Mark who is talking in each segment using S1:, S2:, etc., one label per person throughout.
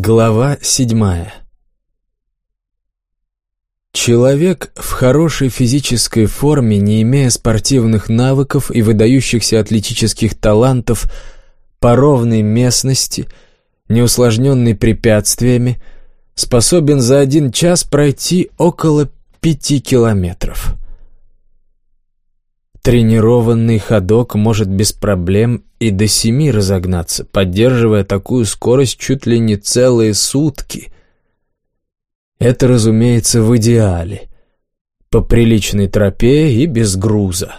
S1: Глава седьмая Человек в хорошей физической форме, не имея спортивных навыков и выдающихся атлетических талантов, по ровной местности, не усложненной препятствиями, способен за один час пройти около пяти километров. Тренированный ходок может без проблем и до семи разогнаться, поддерживая такую скорость чуть ли не целые сутки. Это, разумеется, в идеале. По приличной тропе и без груза.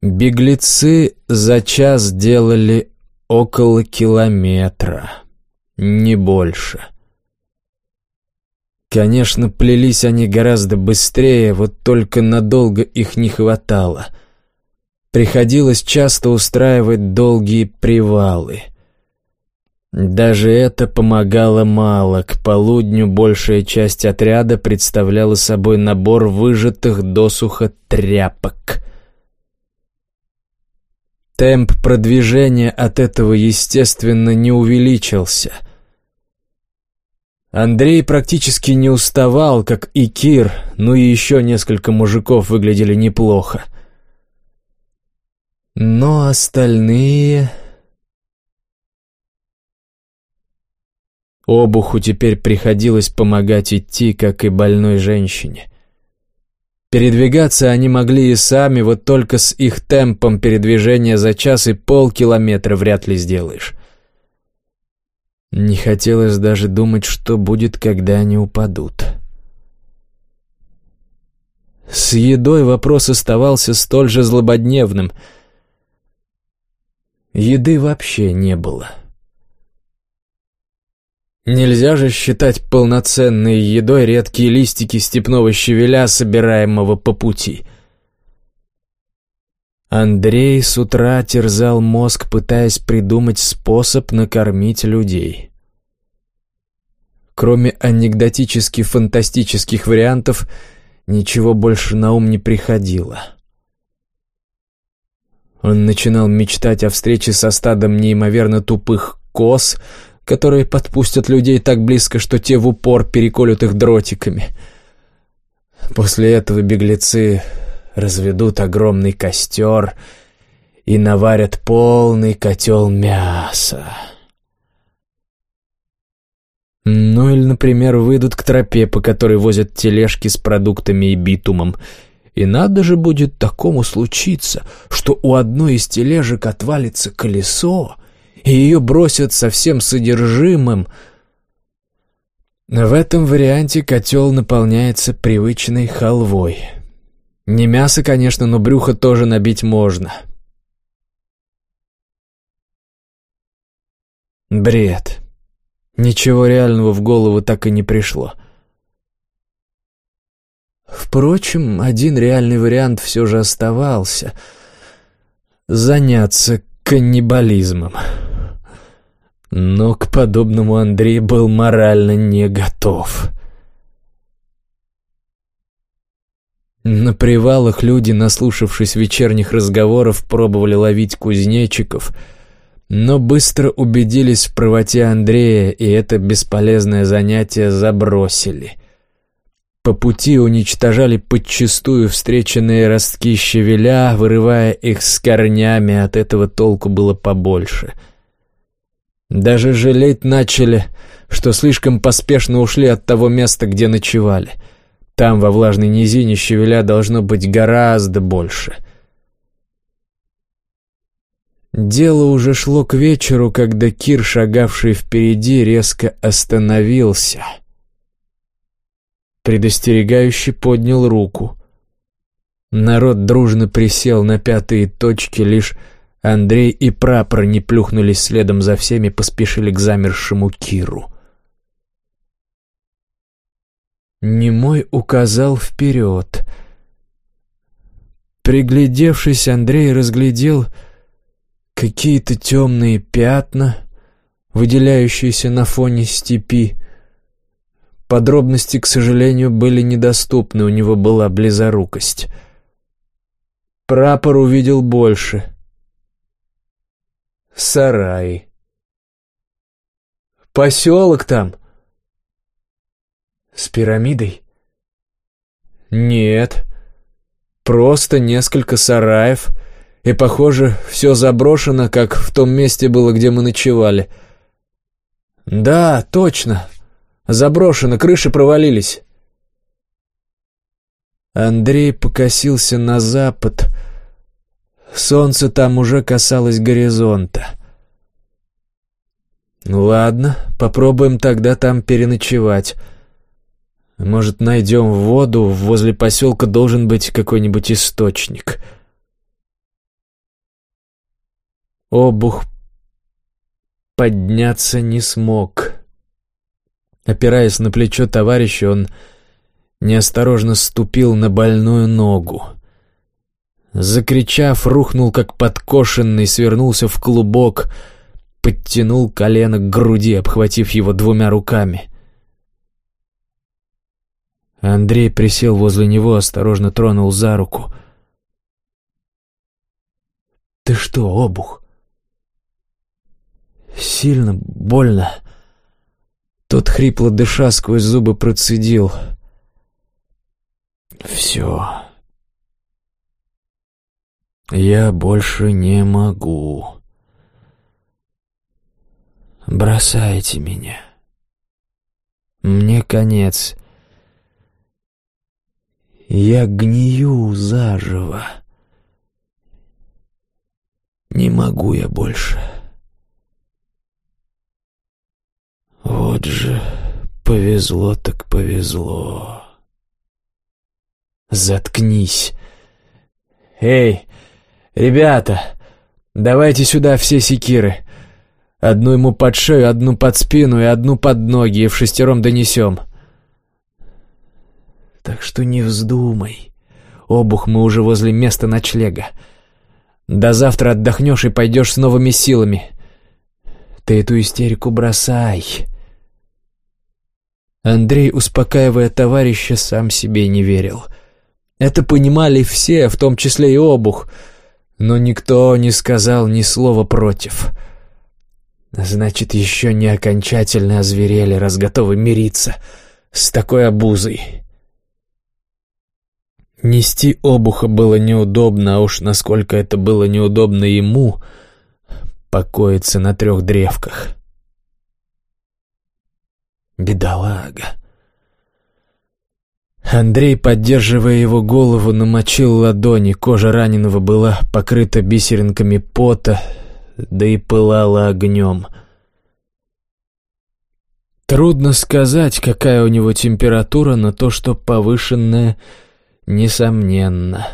S1: Беглецы за час делали около километра, не больше. Конечно, плелись они гораздо быстрее, вот только надолго их не хватало. Приходилось часто устраивать долгие привалы. Даже это помогало мало. К полудню большая часть отряда представляла собой набор выжатых досуха тряпок. Темп продвижения от этого, естественно, не увеличился — Андрей практически не уставал, как и Кир, ну и еще несколько мужиков выглядели неплохо. Но остальные... Обуху теперь приходилось помогать идти, как и больной женщине. Передвигаться они могли и сами, вот только с их темпом передвижения за час и полкилометра вряд ли сделаешь. Не хотелось даже думать, что будет, когда они упадут. С едой вопрос оставался столь же злободневным. Еды вообще не было. Нельзя же считать полноценной едой редкие листики степного щавеля, собираемого по пути. Андрей с утра терзал мозг, пытаясь придумать способ накормить людей. Кроме анекдотически-фантастических вариантов, ничего больше на ум не приходило. Он начинал мечтать о встрече со стадом неимоверно тупых коз, которые подпустят людей так близко, что те в упор переколют их дротиками. После этого беглецы разведут огромный костер и наварят полный котел мяса. Ну или, например, выйдут к тропе, по которой возят тележки с продуктами и битумом. И надо же будет такому случиться, что у одной из тележек отвалится колесо, и ее бросят со всем содержимым. В этом варианте котел наполняется привычной халвой. Не мясо, конечно, но брюхо тоже набить можно. Бред. Ничего реального в голову так и не пришло. Впрочем, один реальный вариант все же оставался — заняться каннибализмом. Но к подобному Андрей был морально не готов. На привалах люди, наслушавшись вечерних разговоров, пробовали ловить кузнечиков — но быстро убедились в правоте Андрея, и это бесполезное занятие забросили. По пути уничтожали подчистую встреченные ростки щавеля, вырывая их с корнями, от этого толку было побольше. Даже жалеть начали, что слишком поспешно ушли от того места, где ночевали. Там, во влажной низине, щавеля должно быть гораздо больше — Дело уже шло к вечеру, когда Кир, шагавший впереди, резко остановился. Предостерегающе поднял руку. Народ дружно присел на пятые точки, лишь Андрей и Прапор не плюхнулись следом за всеми, поспешили к замершему Киру. Немой указал вперед. Приглядевшись, Андрей разглядел Какие-то темные пятна, выделяющиеся на фоне степи. Подробности, к сожалению, были недоступны, у него была близорукость. Прапор увидел больше. Сарай. Поселок там. С пирамидой? Нет. Просто несколько сараев. И, похоже, все заброшено, как в том месте было, где мы ночевали. Да, точно. Заброшено, крыши провалились. Андрей покосился на запад. Солнце там уже касалось горизонта. «Ладно, попробуем тогда там переночевать. Может, найдем воду, возле поселка должен быть какой-нибудь источник». Обух подняться не смог. Опираясь на плечо товарища, он неосторожно ступил на больную ногу. Закричав, рухнул как подкошенный, свернулся в клубок — подтянул колено к груди, обхватив его двумя руками. Андрей присел возле него, осторожно тронул за руку. «Ты что, обух?» «Сильно больно». Тот хрипло дыша сквозь зубы процедил. «Все. Я больше не могу» бросаете меня. Мне конец. Я гнию заживо. Не могу я больше. Вот же повезло так повезло. Заткнись. Эй, ребята, давайте сюда все секиры. Одну ему под шею, одну под спину и одну под ноги, и в шестером донесем. Так что не вздумай. Обух мы уже возле места ночлега. До завтра отдохнешь и пойдешь с новыми силами. Ты эту истерику бросай. Андрей, успокаивая товарища, сам себе не верил. Это понимали все, в том числе и обух, но никто не сказал ни слова против. — Значит, еще не окончательно озверели, раз готовы мириться с такой обузой. Нести обуха было неудобно, а уж насколько это было неудобно ему, покоиться на трех древках. Бедолага. Андрей, поддерживая его голову, намочил ладони, кожа раненого была покрыта бисеринками пота, да и пылала огнем. Трудно сказать, какая у него температура, но то, что повышенная, несомненно.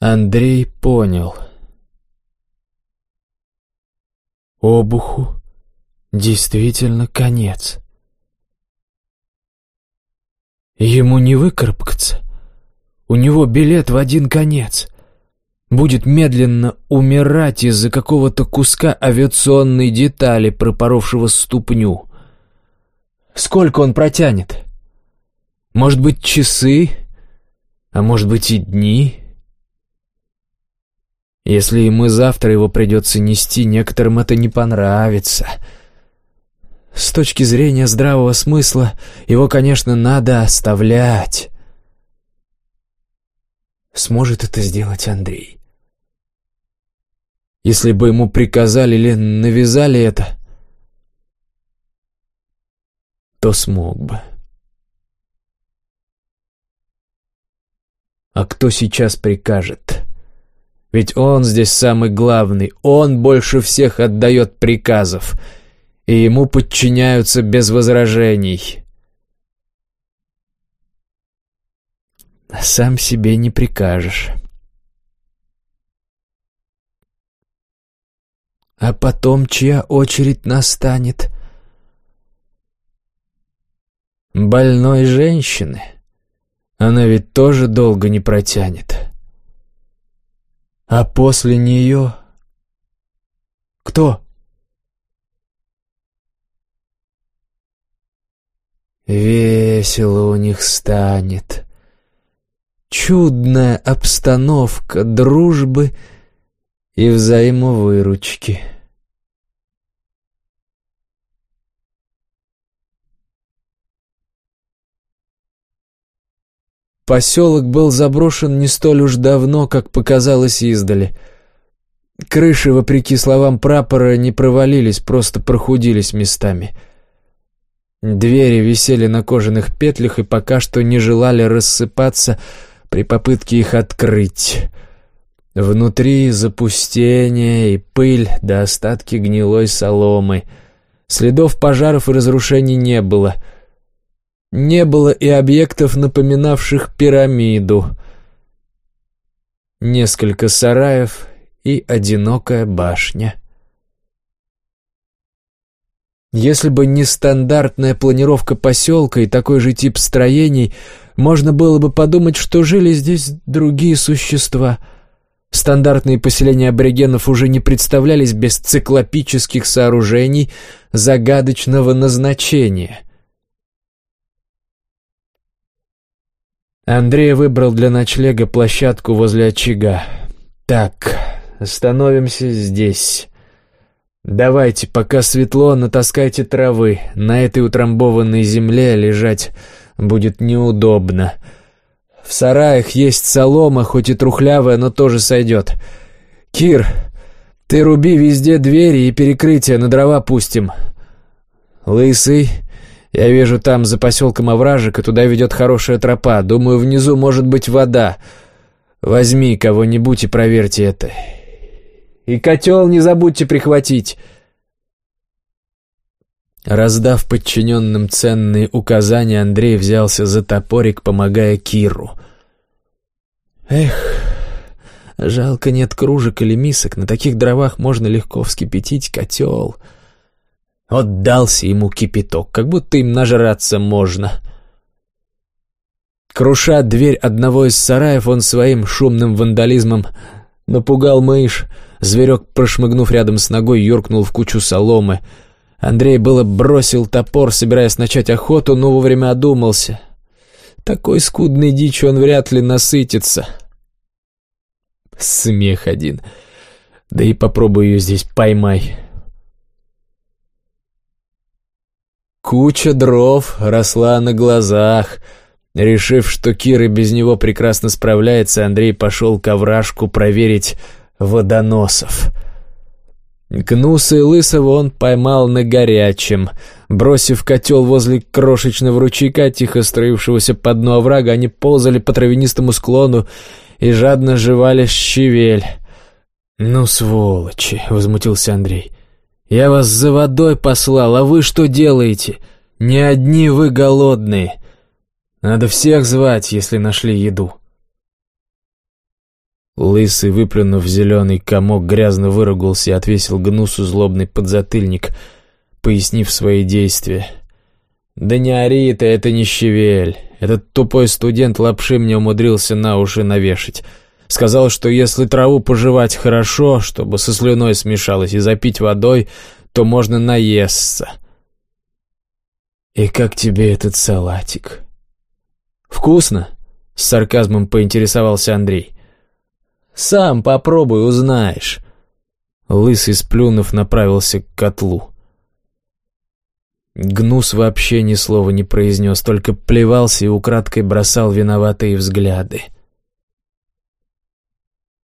S1: Андрей понял. Обуху действительно конец. Ему не выкарабкаться. У него билет в один конец будет медленно умирать из-за какого-то куска авиационной детали, пропоровшего ступню. Сколько он протянет? Может быть, часы? А может быть и дни? Если ему завтра его придется нести, некоторым это не понравится. С точки зрения здравого смысла, его, конечно, надо оставлять. Сможет это сделать Андрей? Если бы ему приказали или навязали это, то смог бы. А кто сейчас прикажет? Ведь он здесь самый главный, он больше всех отдает приказов, и ему подчиняются без возражений. Сам себе не прикажешь. А потом чья очередь настанет? Больной женщины. Она ведь тоже долго не протянет. А после нее... Кто? Весело у них станет. Чудная обстановка дружбы и взаимовыручки. Поселок был заброшен не столь уж давно, как показалось издали. Крыши, вопреки словам прапора, не провалились, просто прохудились местами — Двери висели на кожаных петлях и пока что не желали рассыпаться при попытке их открыть. Внутри запустение и пыль до остатки гнилой соломы. Следов пожаров и разрушений не было. Не было и объектов, напоминавших пирамиду. Несколько сараев и одинокая башня. Если бы не стандартная планировка поселка и такой же тип строений, можно было бы подумать, что жили здесь другие существа. Стандартные поселения аборигенов уже не представлялись без циклопических сооружений загадочного назначения. Андрей выбрал для ночлега площадку возле очага. «Так, остановимся здесь». «Давайте, пока светло, натаскайте травы. На этой утрамбованной земле лежать будет неудобно. В сараях есть солома, хоть и трухлявая, но тоже сойдет. Кир, ты руби везде двери и перекрытия, на дрова пустим. Лысый, я вижу там за поселком овражек, и туда ведет хорошая тропа. Думаю, внизу может быть вода. Возьми кого-нибудь и проверьте это. И котел не забудьте прихватить». Раздав подчиненным ценные указания, Андрей взялся за топорик, помогая Киру. «Эх, жалко нет кружек или мисок, на таких дровах можно легко вскипятить котел». Отдался ему кипяток, как будто им нажраться можно. Круша дверь одного из сараев, он своим шумным вандализмом напугал мышь, Зверек, прошмыгнув рядом с ногой, юркнул в кучу соломы. Андрей было бросил топор, собираясь начать охоту, но вовремя одумался. Такой скудной дичью он вряд ли насытится. Смех один. Да и попробуй ее здесь поймай. Куча дров росла на глазах. Решив, что Кира без него прекрасно справляется, Андрей пошел к овражку проверить, водоносов. Гнуса и Лысого он поймал на горячем. Бросив котел возле крошечного ручейка, тихо строившегося по дну оврага, они ползали по травянистому склону и жадно жевали щавель. «Ну, сволочи!» — возмутился Андрей. «Я вас за водой послал, а вы что делаете? Не одни вы голодные. Надо всех звать, если нашли еду». Лысый, выплюнув зеленый комок, грязно выругался и отвесил гнусу злобный подзатыльник, пояснив свои действия. «Да не ори ты, это не щавель. Этот тупой студент лапши мне умудрился на уши навешать. Сказал, что если траву пожевать хорошо, чтобы со слюной смешалось, и запить водой, то можно наесться». «И как тебе этот салатик?» «Вкусно?» — с сарказмом поинтересовался Андрей. Сам попробуй, узнаешь». Лысый, сплюнув, направился к котлу. Гнус вообще ни слова не произнес, только плевался и украдкой бросал виноватые взгляды.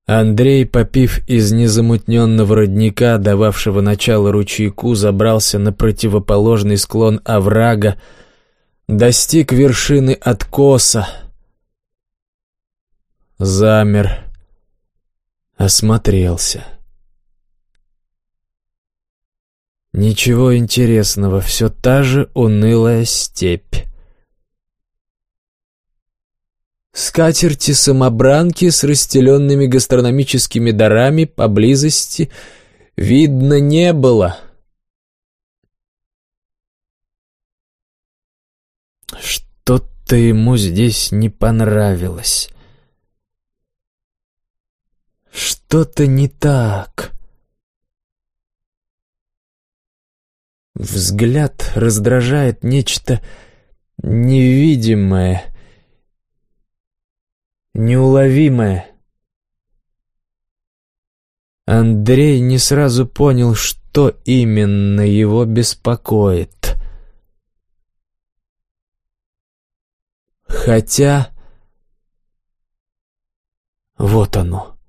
S1: Андрей, попив из незамутненного родника, дававшего начало ручейку, забрался на противоположный склон оврага, достиг вершины откоса, замер, осмотрелся. Ничего интересного, все та же унылая степь. Скатерти-самобранки с расстеленными гастрономическими дарами поблизости видно не было. Что-то ему здесь не понравилось. Что-то не так. Взгляд раздражает нечто невидимое, неуловимое. Андрей не сразу понял, что именно его беспокоит. Хотя Вот оно.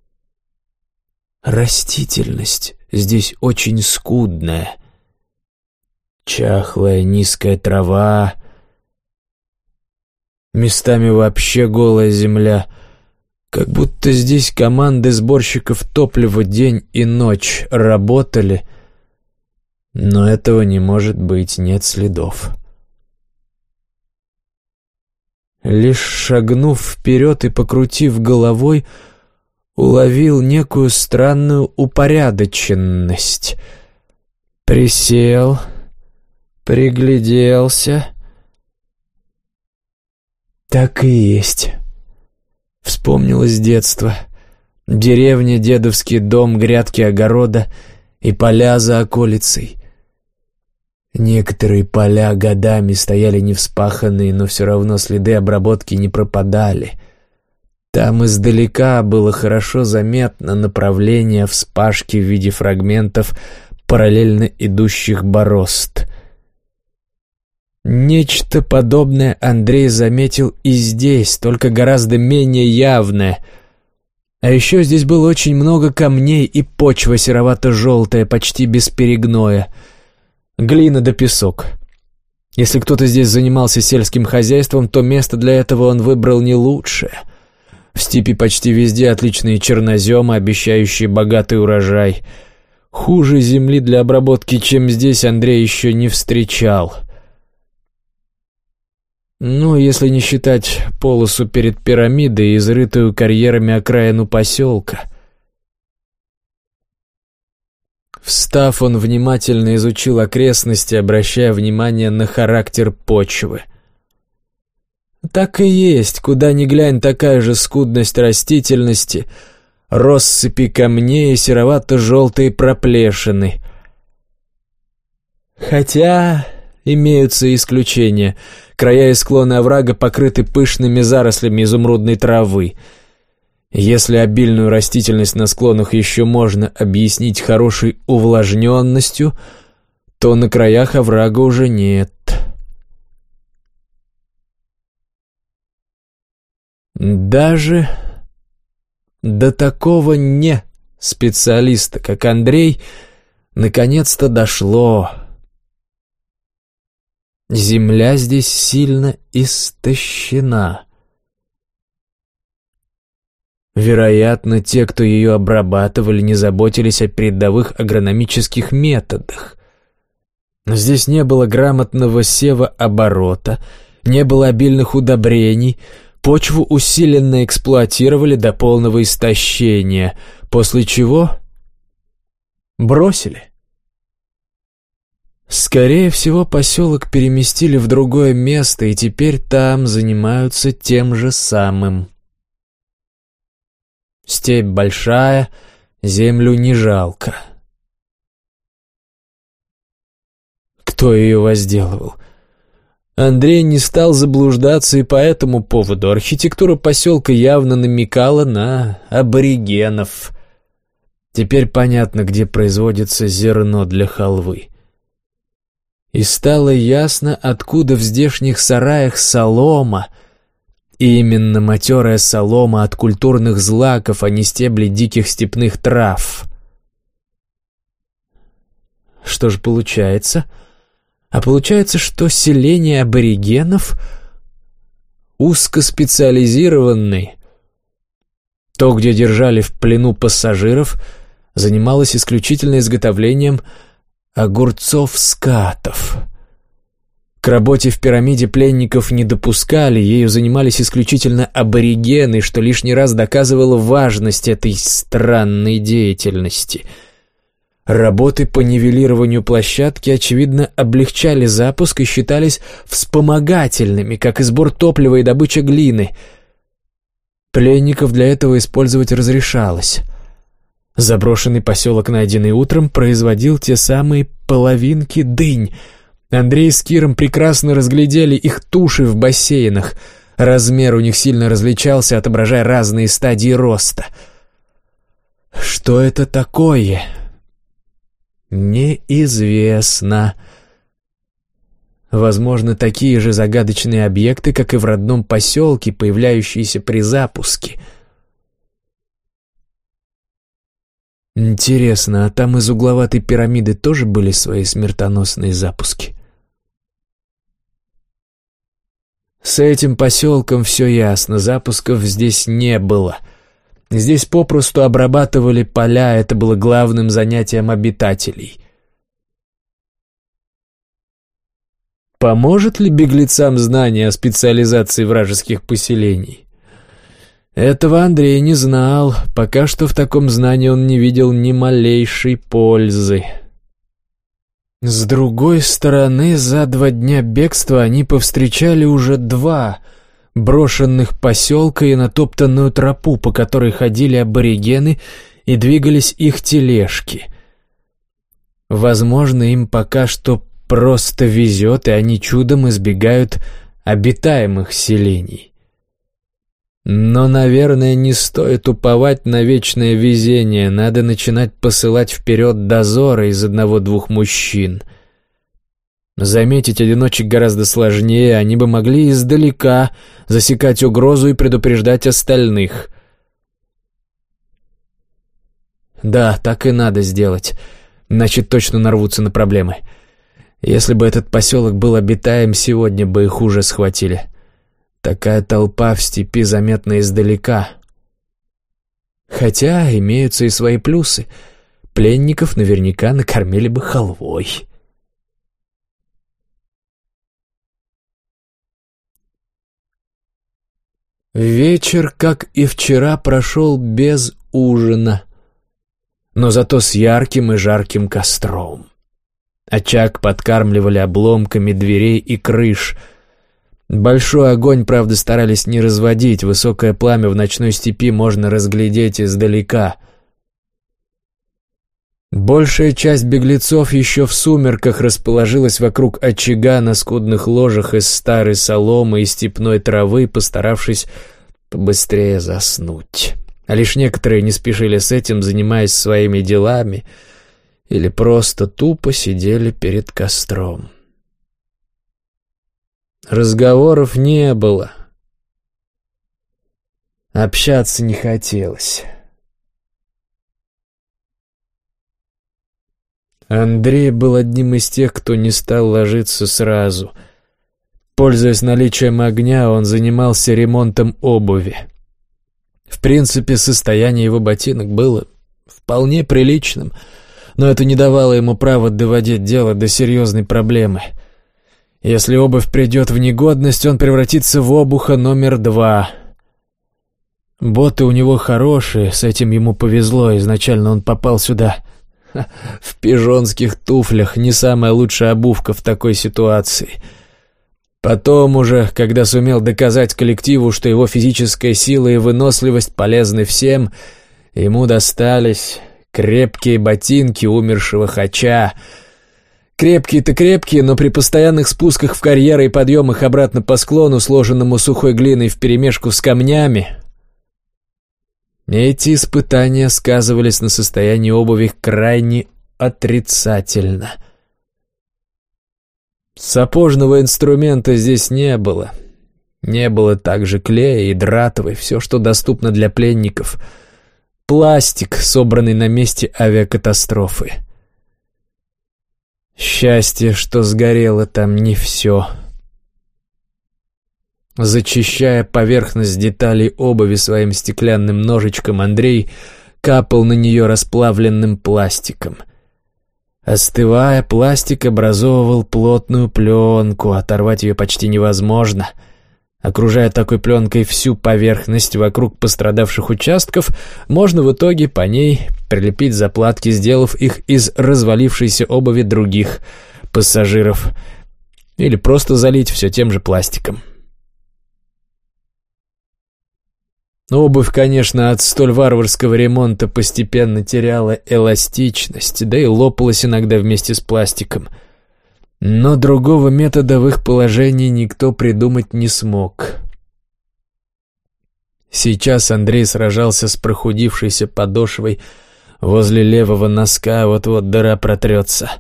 S1: Растительность здесь очень скудная. Чахлая низкая трава, местами вообще голая земля. Как будто здесь команды сборщиков топлива день и ночь работали, но этого не может быть, нет следов. Лишь шагнув вперед и покрутив головой, уловил некую странную упорядоченность. Присел, пригляделся. Так и есть. Вспомнилось детство. Деревня, дедовский дом, грядки огорода и поля за околицей. Некоторые поля годами стояли невспаханные, но все равно следы обработки не пропадали. Там издалека было хорошо заметно направление вспашки в виде фрагментов параллельно идущих борозд. Нечто подобное Андрей заметил и здесь, только гораздо менее явное. А еще здесь было очень много камней и почва серовато-желтая, почти без перегноя — Глина да песок. Если кто-то здесь занимался сельским хозяйством, то место для этого он выбрал не лучшее. В степи почти везде отличные черноземы, обещающие богатый урожай. Хуже земли для обработки, чем здесь, Андрей еще не встречал. Ну, если не считать полосу перед пирамидой, изрытую карьерами окраину поселка. Встав, он внимательно изучил окрестности, обращая внимание на характер почвы. Так и есть, куда ни глянь, такая же скудность растительности, россыпи камней и серовато-желтые проплешины. Хотя имеются исключения. Края и склоны оврага покрыты пышными зарослями изумрудной травы — если обильную растительность на склонах еще можно объяснить хорошей увлажненностью, то на краях оврага уже нет. Даже до такого не специалиста, как Андрей, наконец-то дошло. Земля здесь сильно истощена. Вероятно, те, кто ее обрабатывали, не заботились о передовых агрономических методах. Здесь не было грамотного сева-оборота, не было обильных удобрений, почву усиленно эксплуатировали до полного истощения, после чего бросили. Скорее всего, поселок переместили в другое место, и теперь там занимаются тем же самым. Степь большая, землю не жалко. Кто ее возделывал? Андрей не стал заблуждаться и по этому поводу. Архитектура поселка явно намекала на аборигенов. Теперь понятно, где производится зерно для халвы. И стало ясно, откуда в здешних сараях солома — и именно матерая солома от культурных злаков, а не стебли диких степных трав. Что же получается? А получается, что селение аборигенов узкоспециализированный. То, где держали в плену пассажиров, занималось исключительно изготовлением огурцов-скатов — к работе в пирамиде пленников не допускали, ею занимались исключительно аборигены, что лишний раз доказывало важность этой странной деятельности. Работы по нивелированию площадки, очевидно, облегчали запуск и считались вспомогательными, как и сбор топлива и добыча глины. Пленников для этого использовать разрешалось. Заброшенный поселок, найденный утром, производил те самые половинки дынь — Андрей с Киром прекрасно разглядели их туши в бассейнах. Размер у них сильно различался, отображая разные стадии роста. Что это такое? Неизвестно. Возможно, такие же загадочные объекты, как и в родном поселке, появляющиеся при запуске. Интересно, а там из угловатой пирамиды тоже были свои смертоносные запуски? С этим поселком все ясно, запусков здесь не было. Здесь попросту обрабатывали поля, это было главным занятием обитателей. Поможет ли беглецам знание о специализации вражеских поселений? Этого Андрей не знал, пока что в таком знании он не видел ни малейшей пользы. С другой стороны, за два дня бегства они повстречали уже два брошенных поселка и натоптанную тропу, по которой ходили аборигены и двигались их тележки. Возможно, им пока что просто везет, и они чудом избегают обитаемых селений. Но, наверное, не стоит уповать на вечное везение, надо начинать посылать вперед дозоры из одного-двух мужчин. Заметить одиночек гораздо сложнее, они бы могли издалека засекать угрозу и предупреждать остальных. Да, так и надо сделать, иначе точно нарвутся на проблемы. — если бы этот поселок был обитаем, сегодня бы их уже схватили. Такая толпа в степи заметна издалека. Хотя имеются и свои плюсы. Пленников наверняка накормили бы халвой. Вечер, как и вчера, прошел без ужина, но зато с ярким и жарким костром. Очаг подкармливали обломками дверей и крыш. Большой огонь, правда, старались не разводить, высокое пламя в ночной степи можно разглядеть издалека. Большая часть беглецов еще в сумерках расположилась вокруг очага на скудных ложах из старой соломы и степной травы, постаравшись побыстрее заснуть. А лишь некоторые не спешили с этим, занимаясь своими делами — или просто тупо сидели перед костром. Разговоров не было. Общаться не хотелось. Андрей был одним из тех, кто не стал ложиться сразу. Пользуясь наличием огня, он занимался ремонтом обуви. В принципе, состояние его ботинок было вполне приличным — но это не давало ему права доводить дело до серьезной проблемы. Если обувь придет в негодность, он превратится в обуха номер два. Боты у него хорошие, с этим ему повезло, изначально он попал сюда. В пижонских туфлях не самая лучшая обувка в такой ситуации. Потом уже, когда сумел доказать коллективу, что его физическая сила и выносливость полезны всем, ему достались Крепкие ботинки умершего хача. Крепкие-то крепкие, но при постоянных спусках в карьеры и подъемах обратно по склону, сложенному сухой глиной вперемешку с камнями. Эти испытания сказывались на состоянии обуви крайне отрицательно. Сапожного инструмента здесь не было. Не было также клея и дратовой, все, что доступно для пленников — Пластик, собранный на месте авиакатастрофы. Счастье, что сгорело там не все. Зачищая поверхность деталей обуви своим стеклянным ножичком, Андрей капал на нее расплавленным пластиком. Остывая, пластик образовывал плотную пленку, оторвать ее почти невозможно — Окружая такой пленкой всю поверхность вокруг пострадавших участков, можно в итоге по ней прилепить заплатки, сделав их из развалившейся обуви других пассажиров, или просто залить все тем же пластиком. Обувь, конечно, от столь варварского ремонта постепенно теряла эластичность, да и лопалась иногда вместе с пластиком – но другого метода в их положении никто придумать не смог. Сейчас Андрей сражался с прохудившейся подошвой возле левого носка, вот-вот дыра протрется.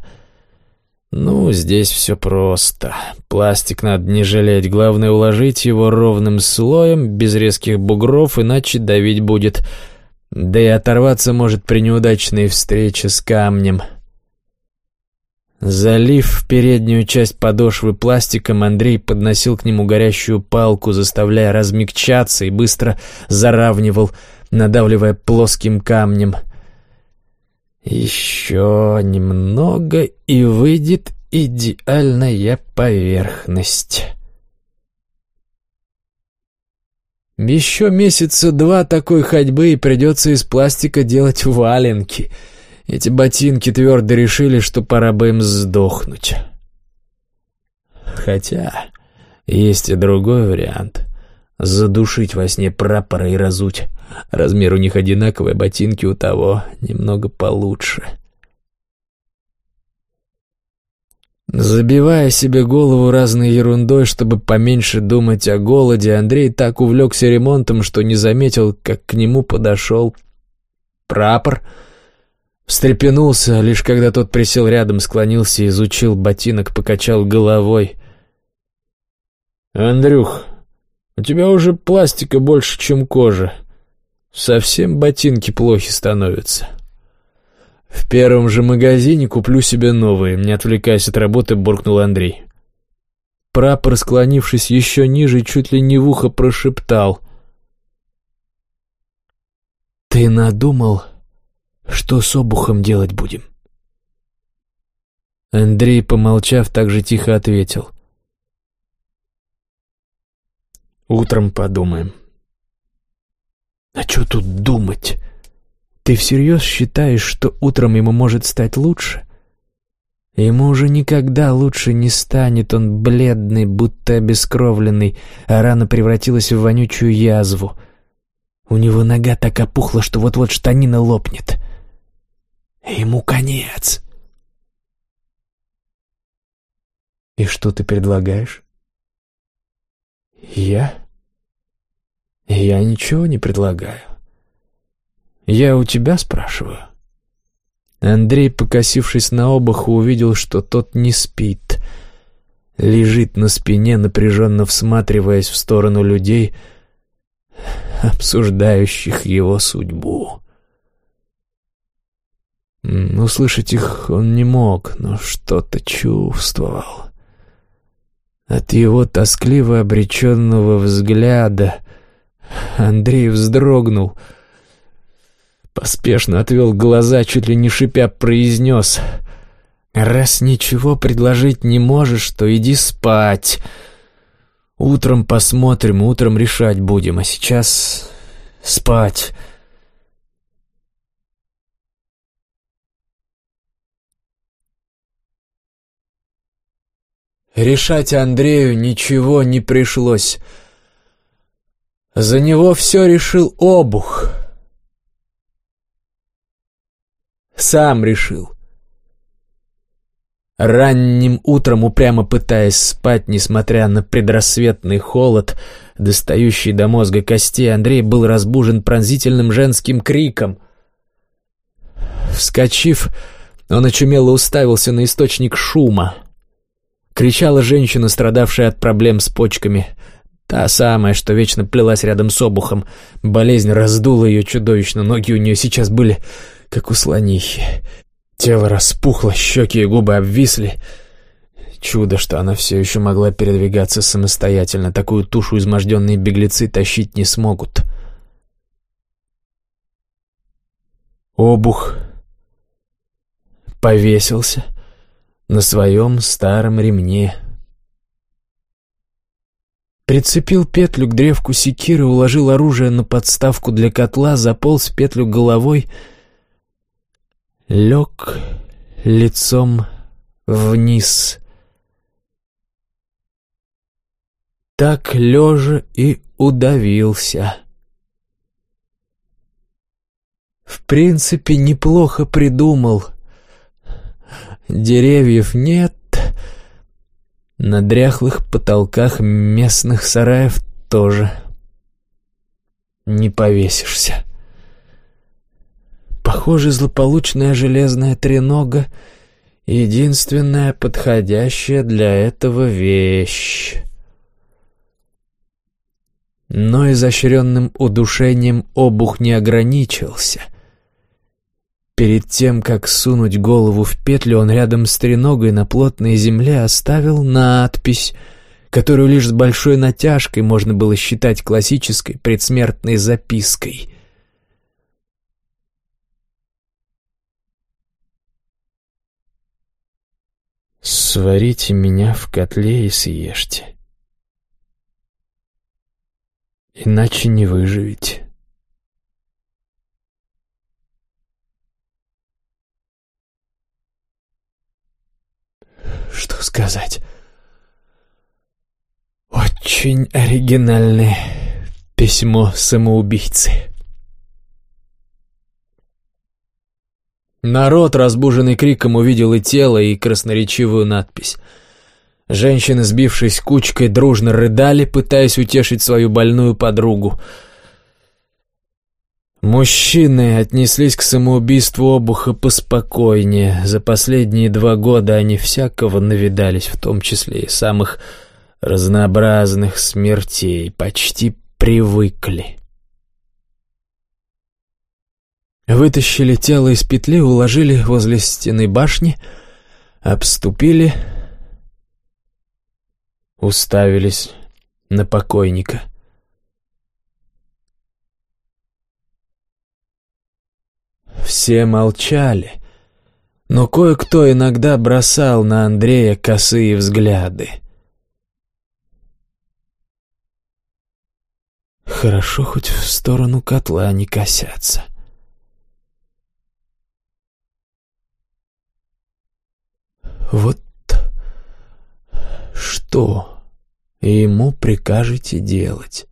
S1: Ну, здесь все просто. Пластик надо не жалеть, главное уложить его ровным слоем, без резких бугров, иначе давить будет Да и оторваться может при неудачной встрече с камнем. Залив переднюю часть подошвы пластиком, Андрей подносил к нему горящую палку, заставляя размягчаться и быстро заравнивал, надавливая плоским камнем. Еще немного, и выйдет идеальная поверхность. Еще месяца два такой ходьбы и придется из пластика делать валенки. Эти ботинки твердо решили, что пора бы им сдохнуть. Хотя есть и другой вариант. Задушить во сне прапора и разуть. Размер у них одинаковый, ботинки у того немного получше. — Забивая себе голову разной ерундой, чтобы поменьше думать о голоде, Андрей так увлекся ремонтом, что не заметил, как к нему подошел прапор. Встрепенулся, лишь когда тот присел рядом, склонился, изучил ботинок, покачал головой. «Андрюх, у тебя уже пластика больше, чем кожа. Совсем ботинки плохи становятся». «В первом же магазине куплю себе новые», — не отвлекаясь от работы, буркнул Андрей. Прапор, склонившись еще ниже, чуть ли не в ухо прошептал. «Ты надумал, что с обухом делать будем?» Андрей, помолчав, так же тихо ответил. «Утром подумаем». «А что тут думать?» Ты всерьез считаешь, что утром ему может стать лучше? Ему уже никогда лучше не станет, он бледный, будто обескровленный, а рана превратилась в вонючую язву. У него нога так опухла, что вот-вот штанина лопнет. Ему конец. И что ты предлагаешь? Я? Я ничего не предлагаю. «Я у тебя спрашиваю?» Андрей, покосившись на обуху, увидел, что тот не спит. Лежит на спине, напряженно всматриваясь в сторону людей, обсуждающих его судьбу. Услышать их он не мог, но что-то чувствовал. От его тоскливо обреченного взгляда Андрей вздрогнул — Поспешно отвел глаза, чуть ли не шипя произнес. «Раз ничего предложить не можешь, то иди спать. Утром посмотрим, утром решать будем, а сейчас спать». Решать Андрею ничего не пришлось. За него все решил обух. Сам решил. Ранним утром, упрямо пытаясь спать, несмотря на предрассветный холод, достающий до мозга костей, Андрей был разбужен пронзительным женским криком. Вскочив, он очумело уставился на источник шума. Кричала женщина, страдавшая от проблем с почками. Та самая, что вечно плелась рядом с обухом. Болезнь раздула ее чудовищно, ноги у нее сейчас были как у слонихи. Тело распухло, щеки и губы обвисли. Чудо, что она все еще могла передвигаться самостоятельно. Такую тушу изможденные беглецы тащить не смогут. Обух повесился на своем старом ремне. Прицепил петлю к древку секиры, уложил оружие на подставку для котла, заполз петлю головой — лег лицом вниз. Так лежа и удавился. В принципе, неплохо придумал. Деревьев нет, на дряхлых потолках местных сараев тоже не повесишься. Похоже, злополучная железная тренога — единственная подходящая для этого вещь. Но изощренным удушением обух не ограничился. Перед тем, как сунуть голову в петлю, он рядом с треногой на плотной земле оставил надпись, которую лишь с большой натяжкой можно было считать классической предсмертной запиской. «Сварите меня в котле и съешьте, иначе не выживете». Что сказать? Очень оригинальное письмо самоубийцы. Народ, разбуженный криком, увидел и тело, и красноречивую надпись. Женщины, сбившись кучкой, дружно рыдали, пытаясь утешить свою больную подругу. Мужчины отнеслись к самоубийству обуха поспокойнее. За последние два года они всякого навидались, в том числе и самых разнообразных смертей, почти привыкли. Вытащили тело из петли, уложили возле стены башни, обступили, уставились на покойника. Все молчали, но кое-кто иногда бросал на Андрея косые взгляды. Хорошо хоть в сторону котла не косятся. Вот что ему прикажете делать?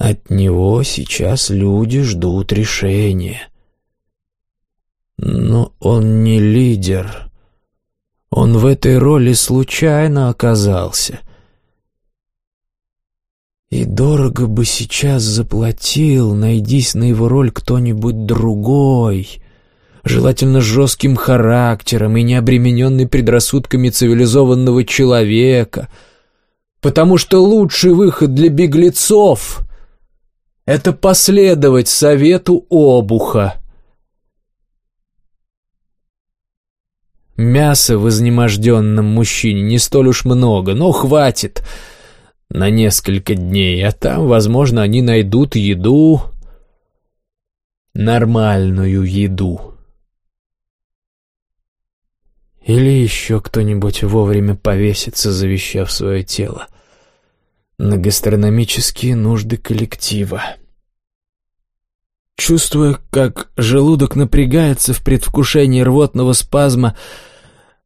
S1: От него сейчас люди ждут решения. Но он не лидер. Он в этой роли случайно оказался. И дорого бы сейчас заплатил, найдись на его роль кто-нибудь другой, желательно с жестким характером и не обремененный предрассудками цивилизованного человека, потому что лучший выход для беглецов это последовать совету обуха. Мяса в изнеможденном мужчине не столь уж много, но хватит на несколько дней, а там, возможно, они найдут еду, нормальную еду. Или еще кто-нибудь вовремя повесится, завещав свое тело на гастрономические нужды коллектива. Чувствуя, как желудок напрягается в предвкушении рвотного спазма,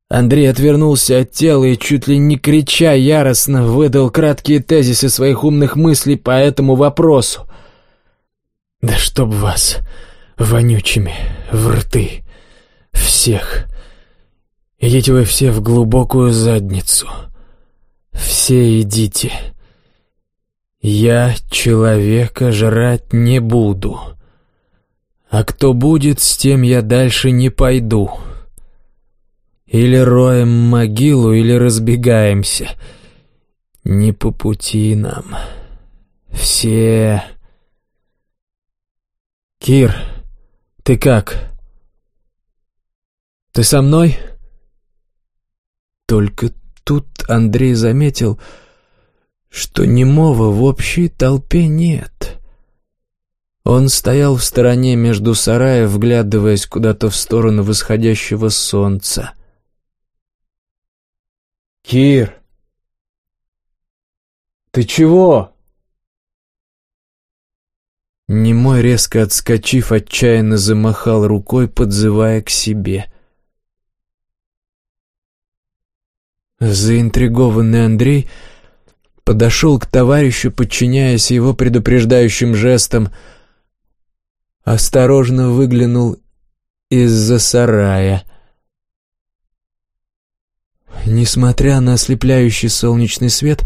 S1: Андрей отвернулся от тела и, чуть ли не крича яростно, выдал краткие тезисы своих умных мыслей по этому вопросу. «Да чтоб вас вонючими в рты! Всех! Идите вы все в глубокую задницу! Все идите!» «Я человека жрать не буду, а кто будет, с тем я дальше не пойду. Или роем могилу, или разбегаемся. Не по пути нам. Все...» «Кир, ты как? Ты со мной?» Только тут Андрей заметил, что немого в общей толпе нет. Он стоял в стороне между сараев, вглядываясь куда-то в сторону восходящего солнца. «Кир! Ты чего?» Немой, резко отскочив, отчаянно замахал рукой, подзывая к себе. Заинтригованный Андрей подошел к товарищу, подчиняясь его предупреждающим жестам, осторожно выглянул из-за сарая. Несмотря на ослепляющий солнечный свет,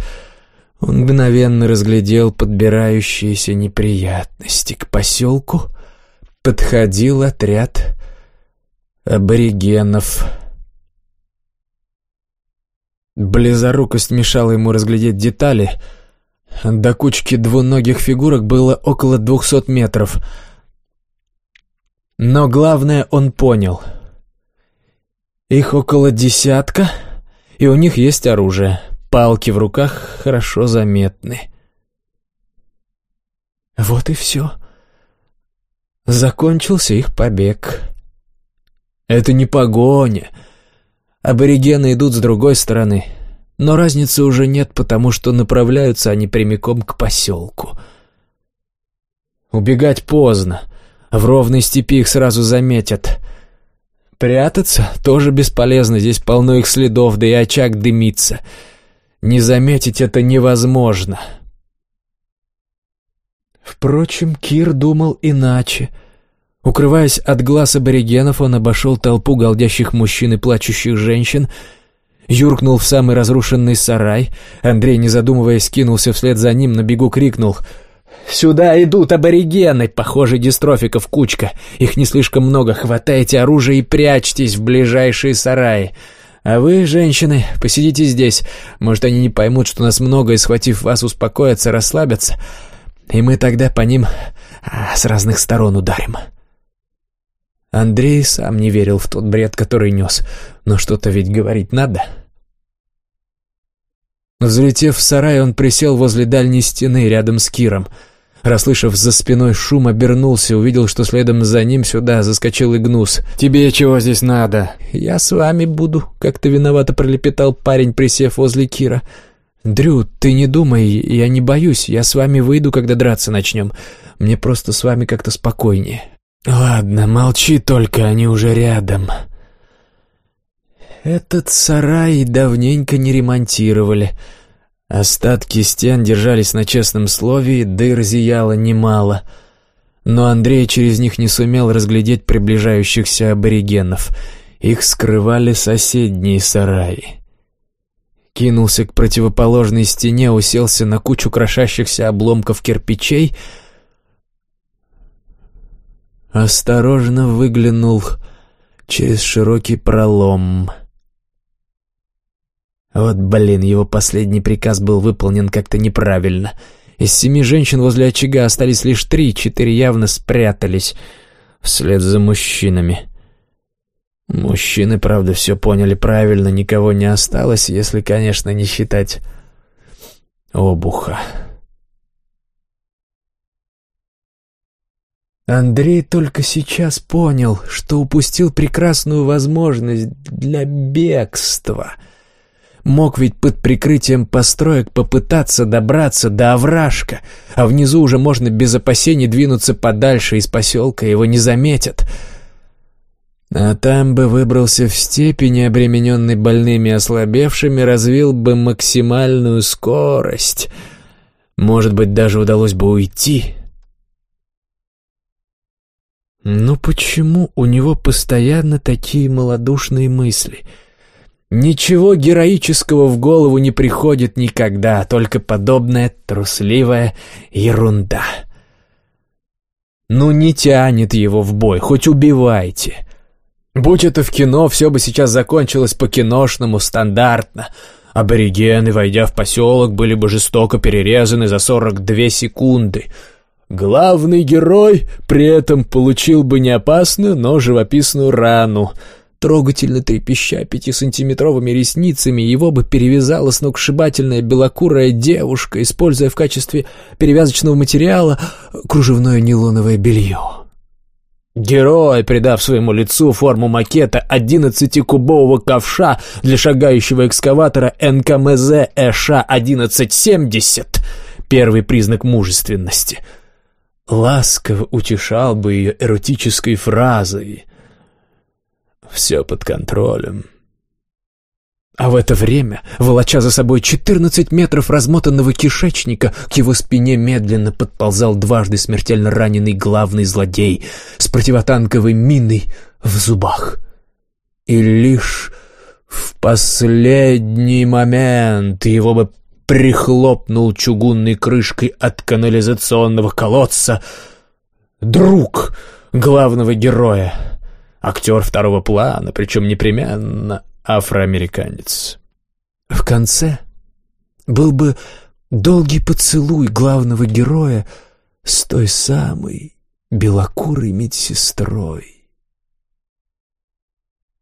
S1: он мгновенно разглядел подбирающиеся неприятности. К поселку подходил отряд аборигенов — Близорукость мешала ему разглядеть детали, До кучки двуногих фигурок было около двухсот метров. Но главное он понял. Их около десятка, и у них есть оружие. Палки в руках хорошо заметны. Вот и все. Закончился их побег. Это не погоня. Аборигены идут с другой стороны. Но разницы уже нет, потому что направляются они прямиком к поселку. Убегать поздно. В ровной степи их сразу заметят. Прятаться тоже бесполезно, здесь полно их следов, да и очаг дымится. Не заметить это невозможно. Впрочем, Кир думал иначе. Укрываясь от глаз аборигенов, он обошел толпу голдящих мужчин и плачущих женщин, юркнул в самый разрушенный сарай. Андрей, не задумываясь, кинулся вслед за ним, на бегу крикнул «Сюда идут аборигены! Похоже, дистрофиков кучка. Их не слишком много. Хватайте оружие и прячьтесь в ближайшие сараи. А вы, женщины, посидите здесь. Может, они не поймут, что нас много, и, схватив вас, успокоятся, расслабятся. И мы тогда по ним а, с разных сторон ударим». Андрей сам не верил в тот бред, который нес. Но что-то ведь говорить надо. Взлетев в сарай, он присел возле дальней стены рядом с Киром. Расслышав за спиной шум, обернулся, увидел, что следом за ним сюда заскочил Игнус. «Тебе чего здесь надо?» «Я с вами буду», — как-то виновато пролепетал парень, присев возле Кира. «Дрю, ты не думай, я не боюсь, я с вами выйду, когда драться начнем. Мне просто с вами как-то спокойнее». «Ладно, молчи только, они уже рядом». Этот сарай давненько не ремонтировали. Остатки стен держались на честном слове, и дыр зияло немало. Но Андрей через них не сумел разглядеть приближающихся аборигенов. Их скрывали соседние сараи кинулся к противоположной стене, уселся на кучу крошащихся обломков кирпичей, осторожно выглянул через широкий пролом. Вот, блин, его последний приказ был выполнен как-то неправильно. Из семи женщин возле очага остались лишь три, четыре явно спрятались вслед за мужчинами. Мужчины, правда, все поняли правильно, никого не осталось, если, конечно, не считать обуха. Андрей только сейчас понял, что упустил прекрасную возможность для бегства. Мог ведь под прикрытием построек попытаться добраться до овражка, а внизу уже можно без опасений двинуться подальше из поселка, его не заметят — а там бы выбрался в степени, обремененный больными ослабевшими, развил бы максимальную скорость. Может быть, даже удалось бы уйти. Но почему у него постоянно такие малодушные мысли? Ничего героического в голову не приходит никогда, только подобная трусливая ерунда. Ну не тянет его в бой, хоть убивайте. Будь это в кино, все бы сейчас закончилось по-киношному, стандартно. Аборигены, войдя в поселок, были бы жестоко перерезаны за 42 секунды. Главный герой при этом получил бы не опасную, но живописную рану. Трогательно трепеща пятисантиметровыми ресницами, его бы перевязала сногсшибательная белокурая девушка, используя в качестве перевязочного материала кружевное нейлоновое белье. Герой, придав своему лицу форму макета 11-кубового ковша для шагающего экскаватора НКМЗ ЭШ-1170, первый признак мужественности, ласково утешал бы ее эротической фразой «Все под контролем». А в это время, волоча за собой 14 метров размотанного кишечника, к его спине медленно подползал дважды смертельно раненый главный злодей с противотанковой миной в зубах. И лишь в последний момент его бы прихлопнул чугунной крышкой от канализационного колодца друг главного героя, актер второго плана, причем непременно афроамериканец. В конце был бы Долгий поцелуй главного героя с той самой белокурой медсестрой.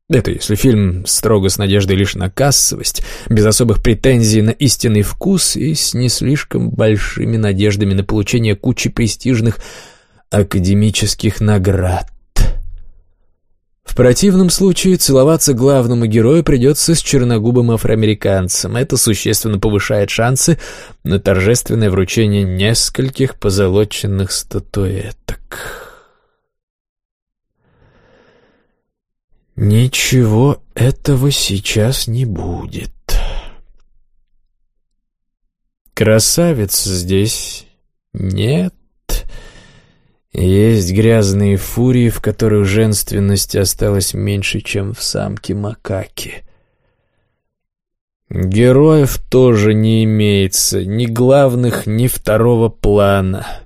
S1: Это если фильм строго с надеждой лишь на кассовость, без особых претензий на истинный вкус и с не слишком большими надеждами на получение кучи престижных академических наград. В противном случае целоваться главному герою придется с черногубым афроамериканцем. Это существенно повышает шансы на торжественное вручение нескольких позолоченных статуэток. Ничего этого сейчас не будет. Красавец здесь нет. Есть грязные фурии, в которых женственности осталось меньше, чем в самке макаки. Героев тоже не имеется, ни главных, ни второго плана.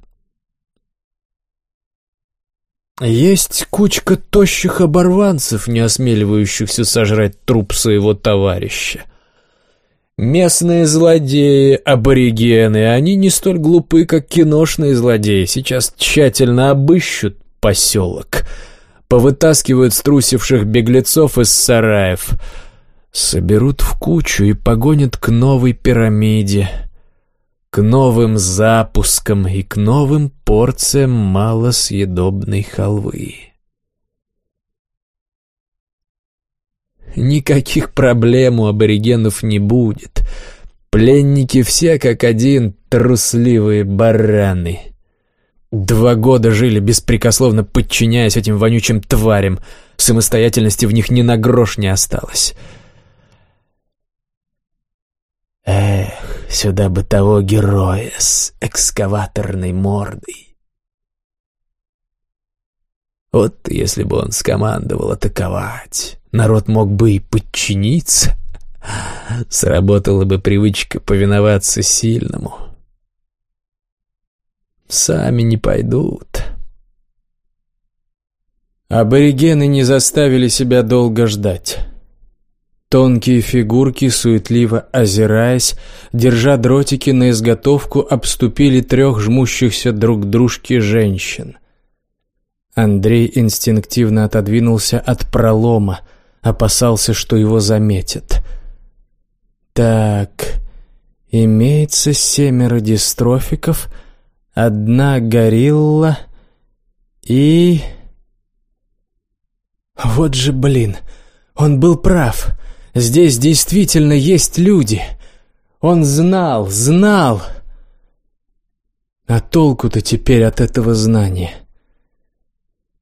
S1: Есть кучка тощих оборванцев, не осмеливающихся сожрать труп своего товарища. Местные злодеи, аборигены, они не столь глупы, как киношные злодеи. Сейчас тщательно обыщут поселок, повытаскивают струсивших беглецов из сараев, соберут в кучу и погонят к новой пирамиде — к новым запускам и к новым порциям малосъедобной халвы. Никаких проблем у аборигенов не будет. Пленники все как один трусливые бараны. Два года жили беспрекословно подчиняясь этим вонючим тварям. Самостоятельности в них ни на грош не осталось. Эх, сюда бы того героя с экскаваторной мордой. Вот если бы он скомандовал атаковать, народ мог бы и подчиниться. Сработала бы привычка повиноваться сильному. Сами не пойдут. Аборигены не заставили себя долго ждать. Тонкие фигурки, суетливо озираясь, держа дротики на изготовку, обступили трех жмущихся друг к дружке женщин. Андрей инстинктивно отодвинулся от пролома, опасался, что его заметят. «Так, имеется семеро дистрофиков, одна горилла и...» «Вот же блин, он был прав!» Здесь действительно есть люди. Он знал, знал. А толку-то теперь от этого знания?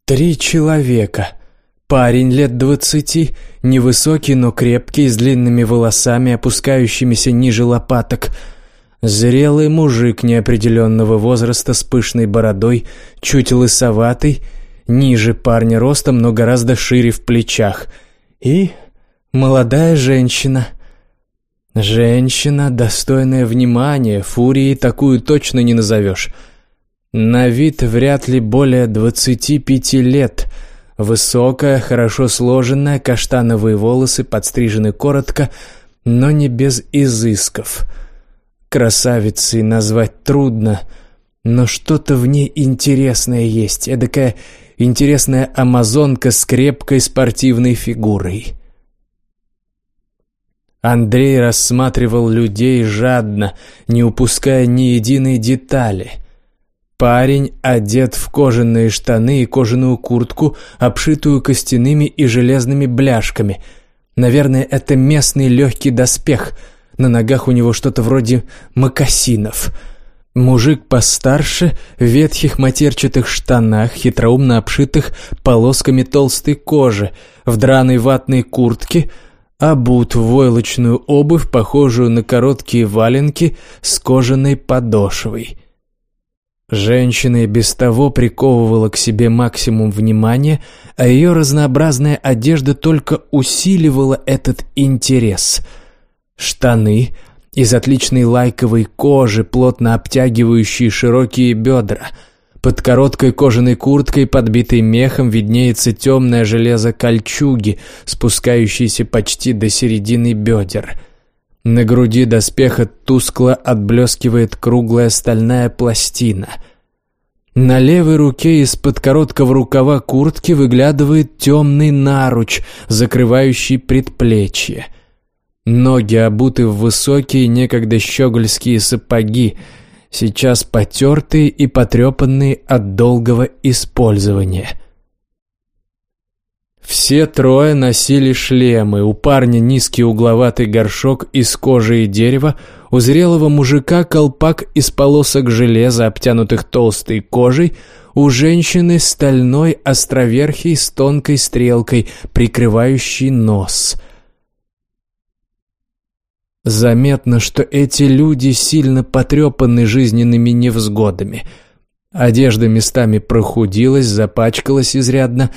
S1: Три человека. Парень лет двадцати, невысокий, но крепкий, с длинными волосами, опускающимися ниже лопаток. Зрелый мужик неопределенного возраста с пышной бородой, чуть лысоватый, ниже парня ростом, но гораздо шире в плечах. И Молодая женщина. Женщина, достойная внимания, фурии такую точно не назовешь. На вид вряд ли более двадцати пяти лет. Высокая, хорошо сложенная, каштановые волосы подстрижены коротко, но не без изысков. Красавицей назвать трудно, но что-то в ней интересное есть, эдакая интересная амазонка с крепкой спортивной фигурой. Андрей рассматривал людей жадно, не упуская ни единой детали. Парень одет в кожаные штаны и кожаную куртку, обшитую костяными и железными бляшками. Наверное, это местный легкий доспех. На ногах у него что-то вроде мокасинов. Мужик постарше, в ветхих матерчатых штанах, хитроумно обшитых полосками толстой кожи, в драной ватной куртке — обут в войлочную обувь, похожую на короткие валенки с кожаной подошвой. Женщина и без того приковывала к себе максимум внимания, а ее разнообразная одежда только усиливала этот интерес. Штаны из отличной лайковой кожи, плотно обтягивающие широкие бедра — под короткой кожаной курткой, подбитой мехом, виднеется темное железо кольчуги, спускающееся почти до середины бедер. На груди доспеха тускло отблескивает круглая стальная пластина. На левой руке из-под короткого рукава куртки выглядывает темный наруч, закрывающий предплечье. Ноги обуты в высокие, некогда щегольские сапоги, сейчас потертые и потрепанные от долгого использования. Все трое носили шлемы, у парня низкий угловатый горшок из кожи и дерева, у зрелого мужика колпак из полосок железа, обтянутых толстой кожей, у женщины стальной островерхий с тонкой стрелкой, прикрывающий нос — Заметно, что эти люди сильно потрепаны жизненными невзгодами. Одежда местами прохудилась, запачкалась изрядно,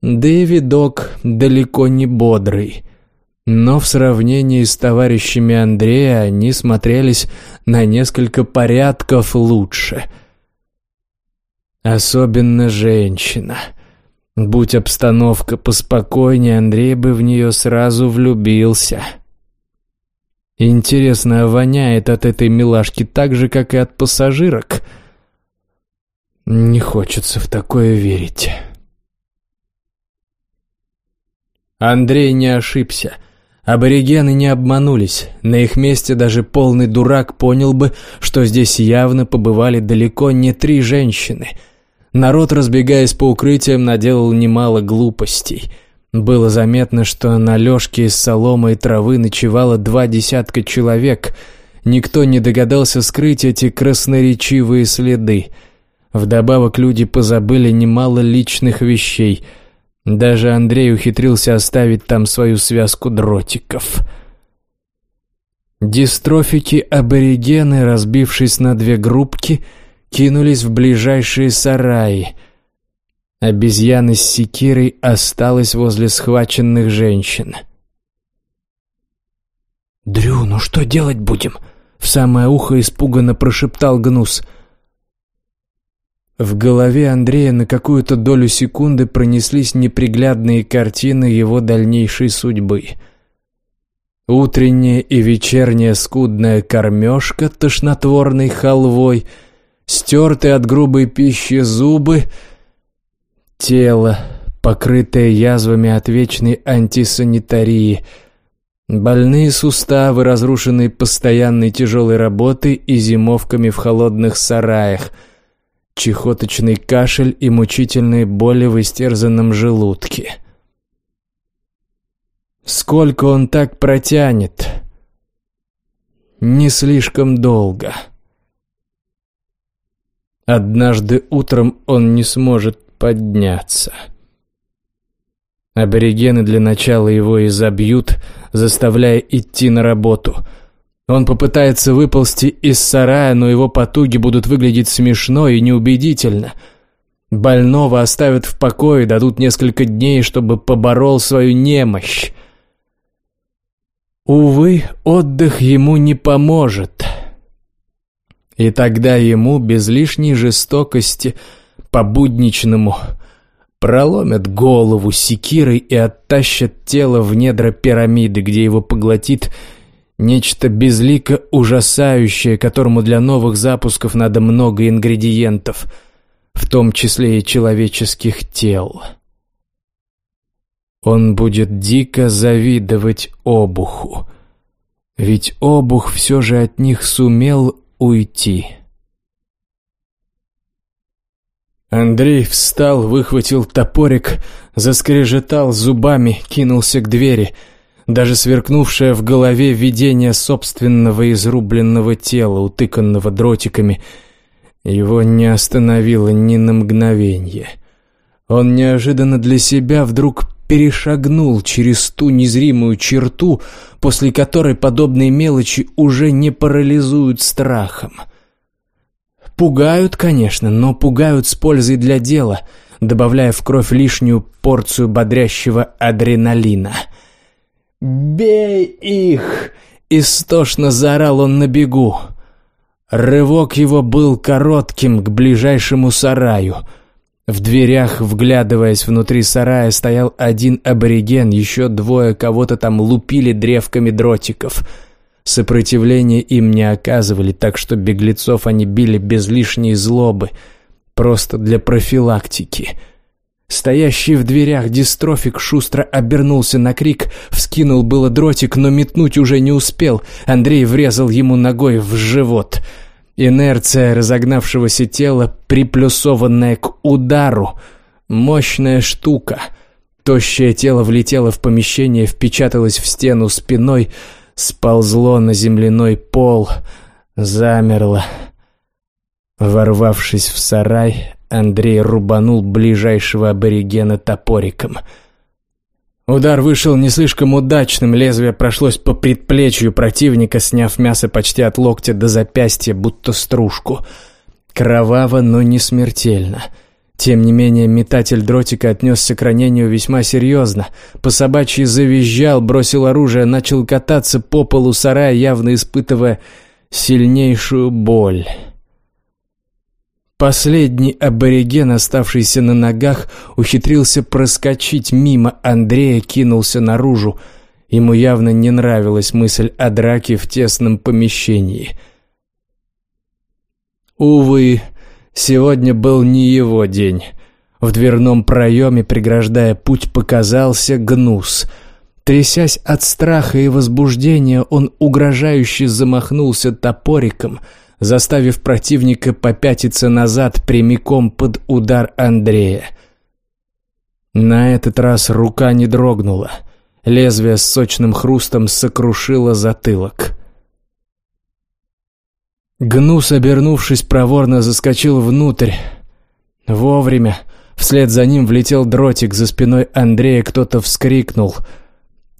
S1: да и видок далеко не бодрый. Но в сравнении с товарищами Андрея они смотрелись на несколько порядков лучше. Особенно женщина. Будь обстановка поспокойнее, Андрей бы в нее сразу влюбился. Интересно, воняет от этой милашки так же, как и от пассажирок? Не хочется в такое верить. Андрей не ошибся. Аборигены не обманулись. На их месте даже полный дурак понял бы, что здесь явно побывали далеко не три женщины. Народ, разбегаясь по укрытиям, наделал немало глупостей — было заметно, что на лёжке из соломы и травы ночевало два десятка человек. Никто не догадался скрыть эти красноречивые следы. Вдобавок люди позабыли немало личных вещей. Даже Андрей ухитрился оставить там свою связку дротиков. Дистрофики-аборигены, разбившись на две группки, кинулись в ближайшие сараи — Обезьяна с секирой осталась возле схваченных женщин. «Дрю, ну что делать будем?» — в самое ухо испуганно прошептал Гнус. В голове Андрея на какую-то долю секунды пронеслись неприглядные картины его дальнейшей судьбы. Утренняя и вечерняя скудная кормежка тошнотворной халвой, стертые от грубой пищи зубы — Тело, покрытое язвами от вечной антисанитарии, больные суставы, разрушенные постоянной тяжелой работой и зимовками в холодных сараях, чехоточный кашель и мучительные боли в истерзанном желудке. Сколько он так протянет? Не слишком долго. Однажды утром он не сможет подняться. Аборигены для начала его изобьют, заставляя идти на работу. Он попытается выползти из сарая, но его потуги будут выглядеть смешно и неубедительно. Больного оставят в покое, дадут несколько дней, чтобы поборол свою немощь. Увы, отдых ему не поможет. И тогда ему без лишней жестокости – по-будничному проломят голову секирой и оттащат тело в недра пирамиды, где его поглотит нечто безлико ужасающее, которому для новых запусков надо много ингредиентов, в том числе и человеческих тел. Он будет дико завидовать обуху, ведь обух все же от них сумел уйти». Андрей встал, выхватил топорик, заскрежетал зубами, кинулся к двери. Даже сверкнувшее в голове видение собственного изрубленного тела, утыканного дротиками, его не остановило ни на мгновение. Он неожиданно для себя вдруг перешагнул через ту незримую черту, после которой подобные мелочи уже не парализуют страхом — Пугают, конечно, но пугают с пользой для дела, добавляя в кровь лишнюю порцию бодрящего адреналина. «Бей их!» — истошно заорал он на бегу. Рывок его был коротким к ближайшему сараю. В дверях, вглядываясь внутри сарая, стоял один абориген, еще двое кого-то там лупили древками дротиков — Сопротивления им не оказывали, так что беглецов они били без лишней злобы, просто для профилактики. Стоящий в дверях дистрофик шустро обернулся на крик, вскинул было дротик, но метнуть уже не успел. Андрей врезал ему ногой в живот. Инерция разогнавшегося тела, приплюсованная к удару. Мощная штука. Тощее тело влетело в помещение, впечаталось в стену спиной, сползло на земляной пол, замерло. Ворвавшись в сарай, Андрей рубанул ближайшего аборигена топориком. Удар вышел не слишком удачным, лезвие прошлось по предплечью противника, сняв мясо почти от локтя до запястья, будто стружку. Кроваво, но не смертельно. Тем не менее, метатель дротика отнесся к ранению весьма серьезно. По собачьи завизжал, бросил оружие, начал кататься по полу сарая, явно испытывая сильнейшую боль. Последний абориген, оставшийся на ногах, ухитрился проскочить мимо Андрея, кинулся наружу. Ему явно не нравилась мысль о драке в тесном помещении. Увы, сегодня был не его день. В дверном проеме, преграждая путь, показался гнус. Трясясь от страха и возбуждения, он угрожающе замахнулся топориком — заставив противника попятиться назад прямиком под удар Андрея. На этот раз рука не дрогнула. Лезвие с сочным хрустом сокрушило затылок. Гнус, обернувшись, проворно заскочил внутрь. Вовремя. Вслед за ним влетел дротик, за спиной Андрея кто-то вскрикнул.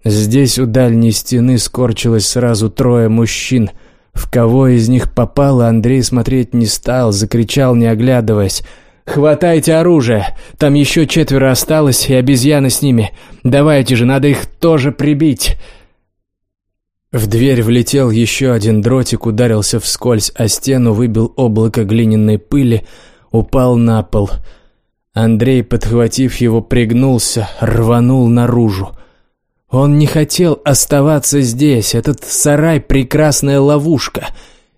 S1: Здесь у дальней стены скорчилось сразу трое мужчин — в кого из них попало, Андрей смотреть не стал, закричал, не оглядываясь. «Хватайте оружие! Там еще четверо осталось, и обезьяны с ними. Давайте же, надо их тоже прибить!» В дверь влетел еще один дротик, ударился вскользь о стену, выбил облако глиняной пыли, упал на пол. Андрей, подхватив его, пригнулся, рванул наружу. Он не хотел оставаться здесь. Этот сарай — прекрасная ловушка.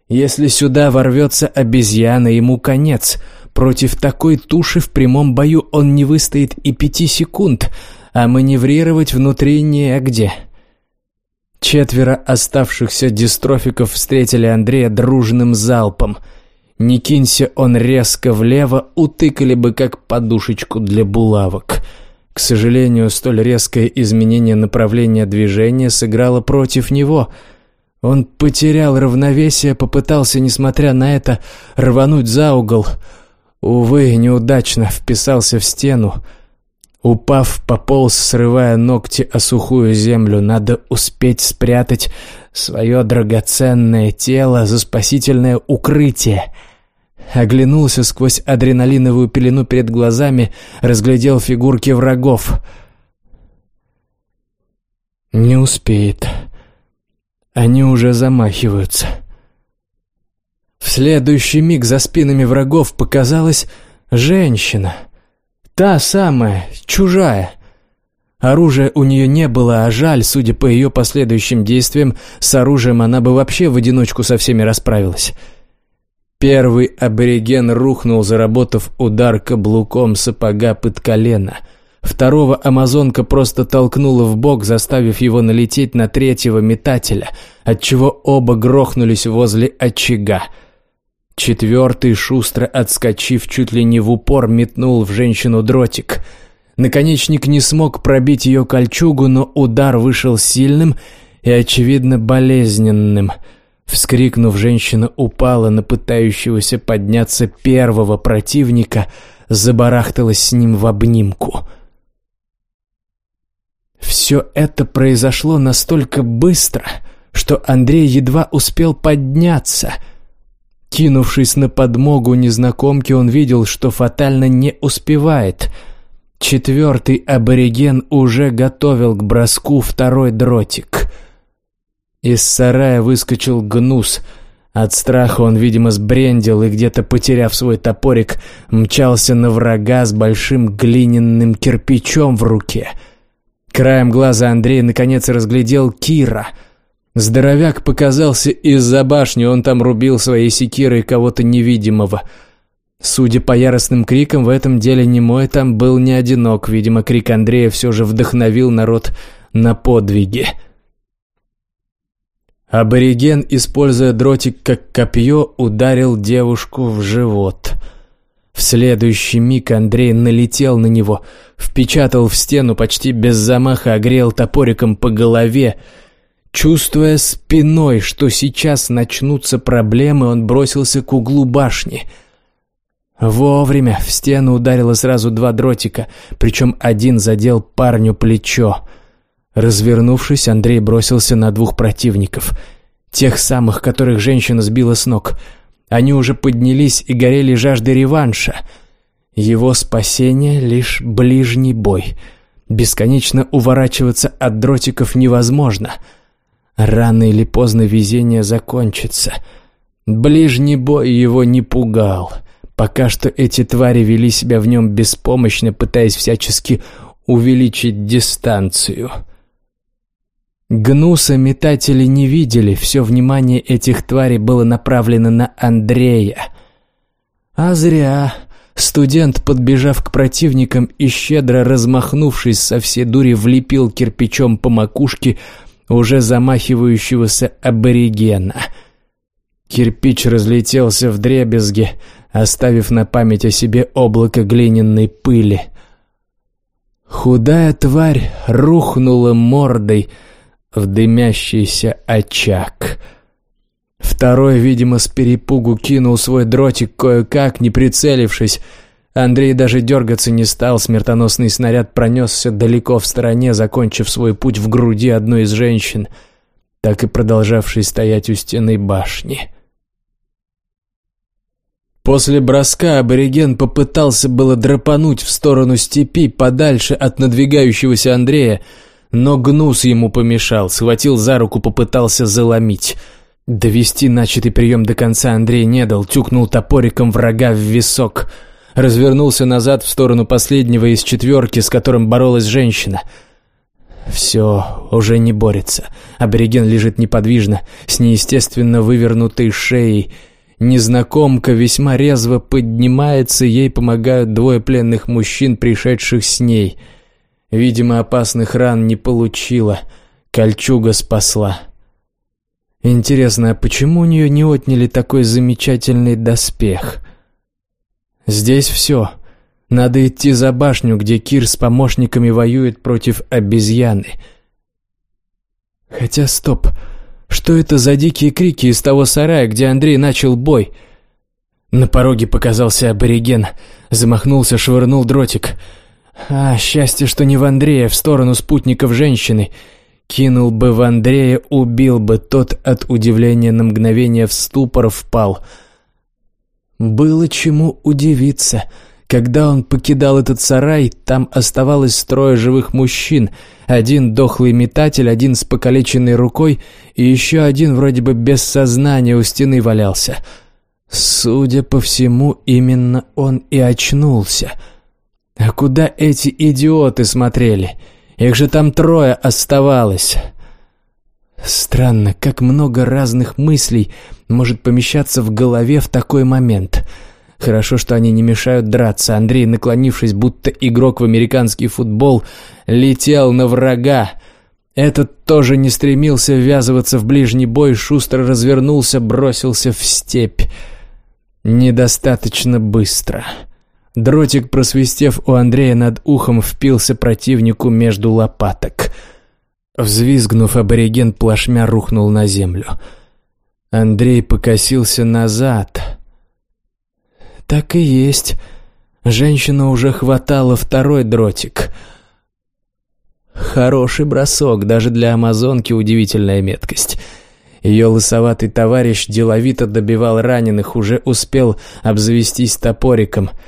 S1: Если сюда ворвется обезьяна, ему конец. Против такой туши в прямом бою он не выстоит и пяти секунд, а маневрировать внутри негде. Четверо оставшихся дистрофиков встретили Андрея дружным залпом. Не кинься он резко влево, утыкали бы как подушечку для булавок — к сожалению, столь резкое изменение направления движения сыграло против него. Он потерял равновесие, попытался, несмотря на это, рвануть за угол. Увы, неудачно вписался в стену. Упав, пополз, срывая ногти о сухую землю. Надо успеть спрятать свое драгоценное тело за спасительное укрытие — Оглянулся сквозь адреналиновую пелену перед глазами, разглядел фигурки врагов. Не успеет. Они уже замахиваются. В следующий миг за спинами врагов показалась женщина. Та самая, чужая. Оружия у нее не было, а жаль, судя по ее последующим действиям, с оружием она бы вообще в одиночку со всеми расправилась. Первый абориген рухнул, заработав удар каблуком сапога под колено. Второго амазонка просто толкнула в бок, заставив его налететь на третьего метателя, отчего оба грохнулись возле очага. Четвертый, шустро отскочив чуть ли не в упор, метнул в женщину дротик. Наконечник не смог пробить ее кольчугу, но удар вышел сильным и, очевидно, болезненным — Вскрикнув, женщина упала на пытающегося подняться первого противника, забарахталась с ним в обнимку. Все это произошло настолько быстро, что Андрей едва успел подняться. Кинувшись на подмогу незнакомке, он видел, что фатально не успевает. Четвертый абориген уже готовил к броску второй дротик — из сарая выскочил гнус. От страха он, видимо, сбрендил и, где-то потеряв свой топорик, мчался на врага с большим глиняным кирпичом в руке. Краем глаза Андрей наконец разглядел Кира. Здоровяк показался из-за башни, он там рубил своей секирой кого-то невидимого. Судя по яростным крикам, в этом деле немой там был не одинок. Видимо, крик Андрея все же вдохновил народ на подвиги. Абориген, используя дротик как копье, ударил девушку в живот. В следующий миг Андрей налетел на него, впечатал в стену почти без замаха, огрел топориком по голове. Чувствуя спиной, что сейчас начнутся проблемы, он бросился к углу башни. Вовремя в стену ударило сразу два дротика, причем один задел парню плечо. Развернувшись, Андрей бросился на двух противников. Тех самых, которых женщина сбила с ног. Они уже поднялись и горели жаждой реванша. Его спасение — лишь ближний бой. Бесконечно уворачиваться от дротиков невозможно. Рано или поздно везение закончится. Ближний бой его не пугал. Пока что эти твари вели себя в нем беспомощно, пытаясь всячески увеличить дистанцию. Гнуса метатели не видели, все внимание этих тварей было направлено на Андрея. А зря. Студент, подбежав к противникам и щедро размахнувшись со всей дури, влепил кирпичом по макушке уже замахивающегося аборигена. Кирпич разлетелся в дребезги, оставив на память о себе облако глиняной пыли. Худая тварь рухнула мордой, в дымящийся очаг. Второй, видимо, с перепугу кинул свой дротик кое-как, не прицелившись. Андрей даже дергаться не стал, смертоносный снаряд пронесся далеко в стороне, закончив свой путь в груди одной из женщин, так и продолжавшей стоять у стены башни. После броска абориген попытался было драпануть в сторону степи, подальше от надвигающегося Андрея, но гнус ему помешал, схватил за руку, попытался заломить. Довести начатый прием до конца Андрей не дал, тюкнул топориком врага в висок. Развернулся назад в сторону последнего из четверки, с которым боролась женщина. Все, уже не борется. Абориген лежит неподвижно, с неестественно вывернутой шеей. Незнакомка весьма резво поднимается, ей помогают двое пленных мужчин, пришедших с ней — Видимо, опасных ран не получила. Кольчуга спасла. Интересно, а почему у нее не отняли такой замечательный доспех? Здесь все. Надо идти за башню, где Кир с помощниками воюет против обезьяны. Хотя стоп. Что это за дикие крики из того сарая, где Андрей начал бой? На пороге показался абориген. Замахнулся, швырнул дротик. А, счастье, что не в Андрея, в сторону спутников женщины. Кинул бы в Андрея, убил бы, тот от удивления на мгновение в ступор впал. Было чему удивиться. Когда он покидал этот сарай, там оставалось трое живых мужчин. Один дохлый метатель, один с покалеченной рукой и еще один вроде бы без сознания у стены валялся. Судя по всему, именно он и очнулся — а куда эти идиоты смотрели? Их же там трое оставалось. Странно, как много разных мыслей может помещаться в голове в такой момент. Хорошо, что они не мешают драться. Андрей, наклонившись, будто игрок в американский футбол, летел на врага. Этот тоже не стремился ввязываться в ближний бой, шустро развернулся, бросился в степь. Недостаточно быстро. Дротик, просвистев у Андрея над ухом, впился противнику между лопаток. Взвизгнув, абориген плашмя рухнул на землю. Андрей покосился назад. Так и есть. Женщина уже хватала второй дротик. Хороший бросок, даже для амазонки удивительная меткость. Ее лысоватый товарищ деловито добивал раненых, уже успел обзавестись топориком —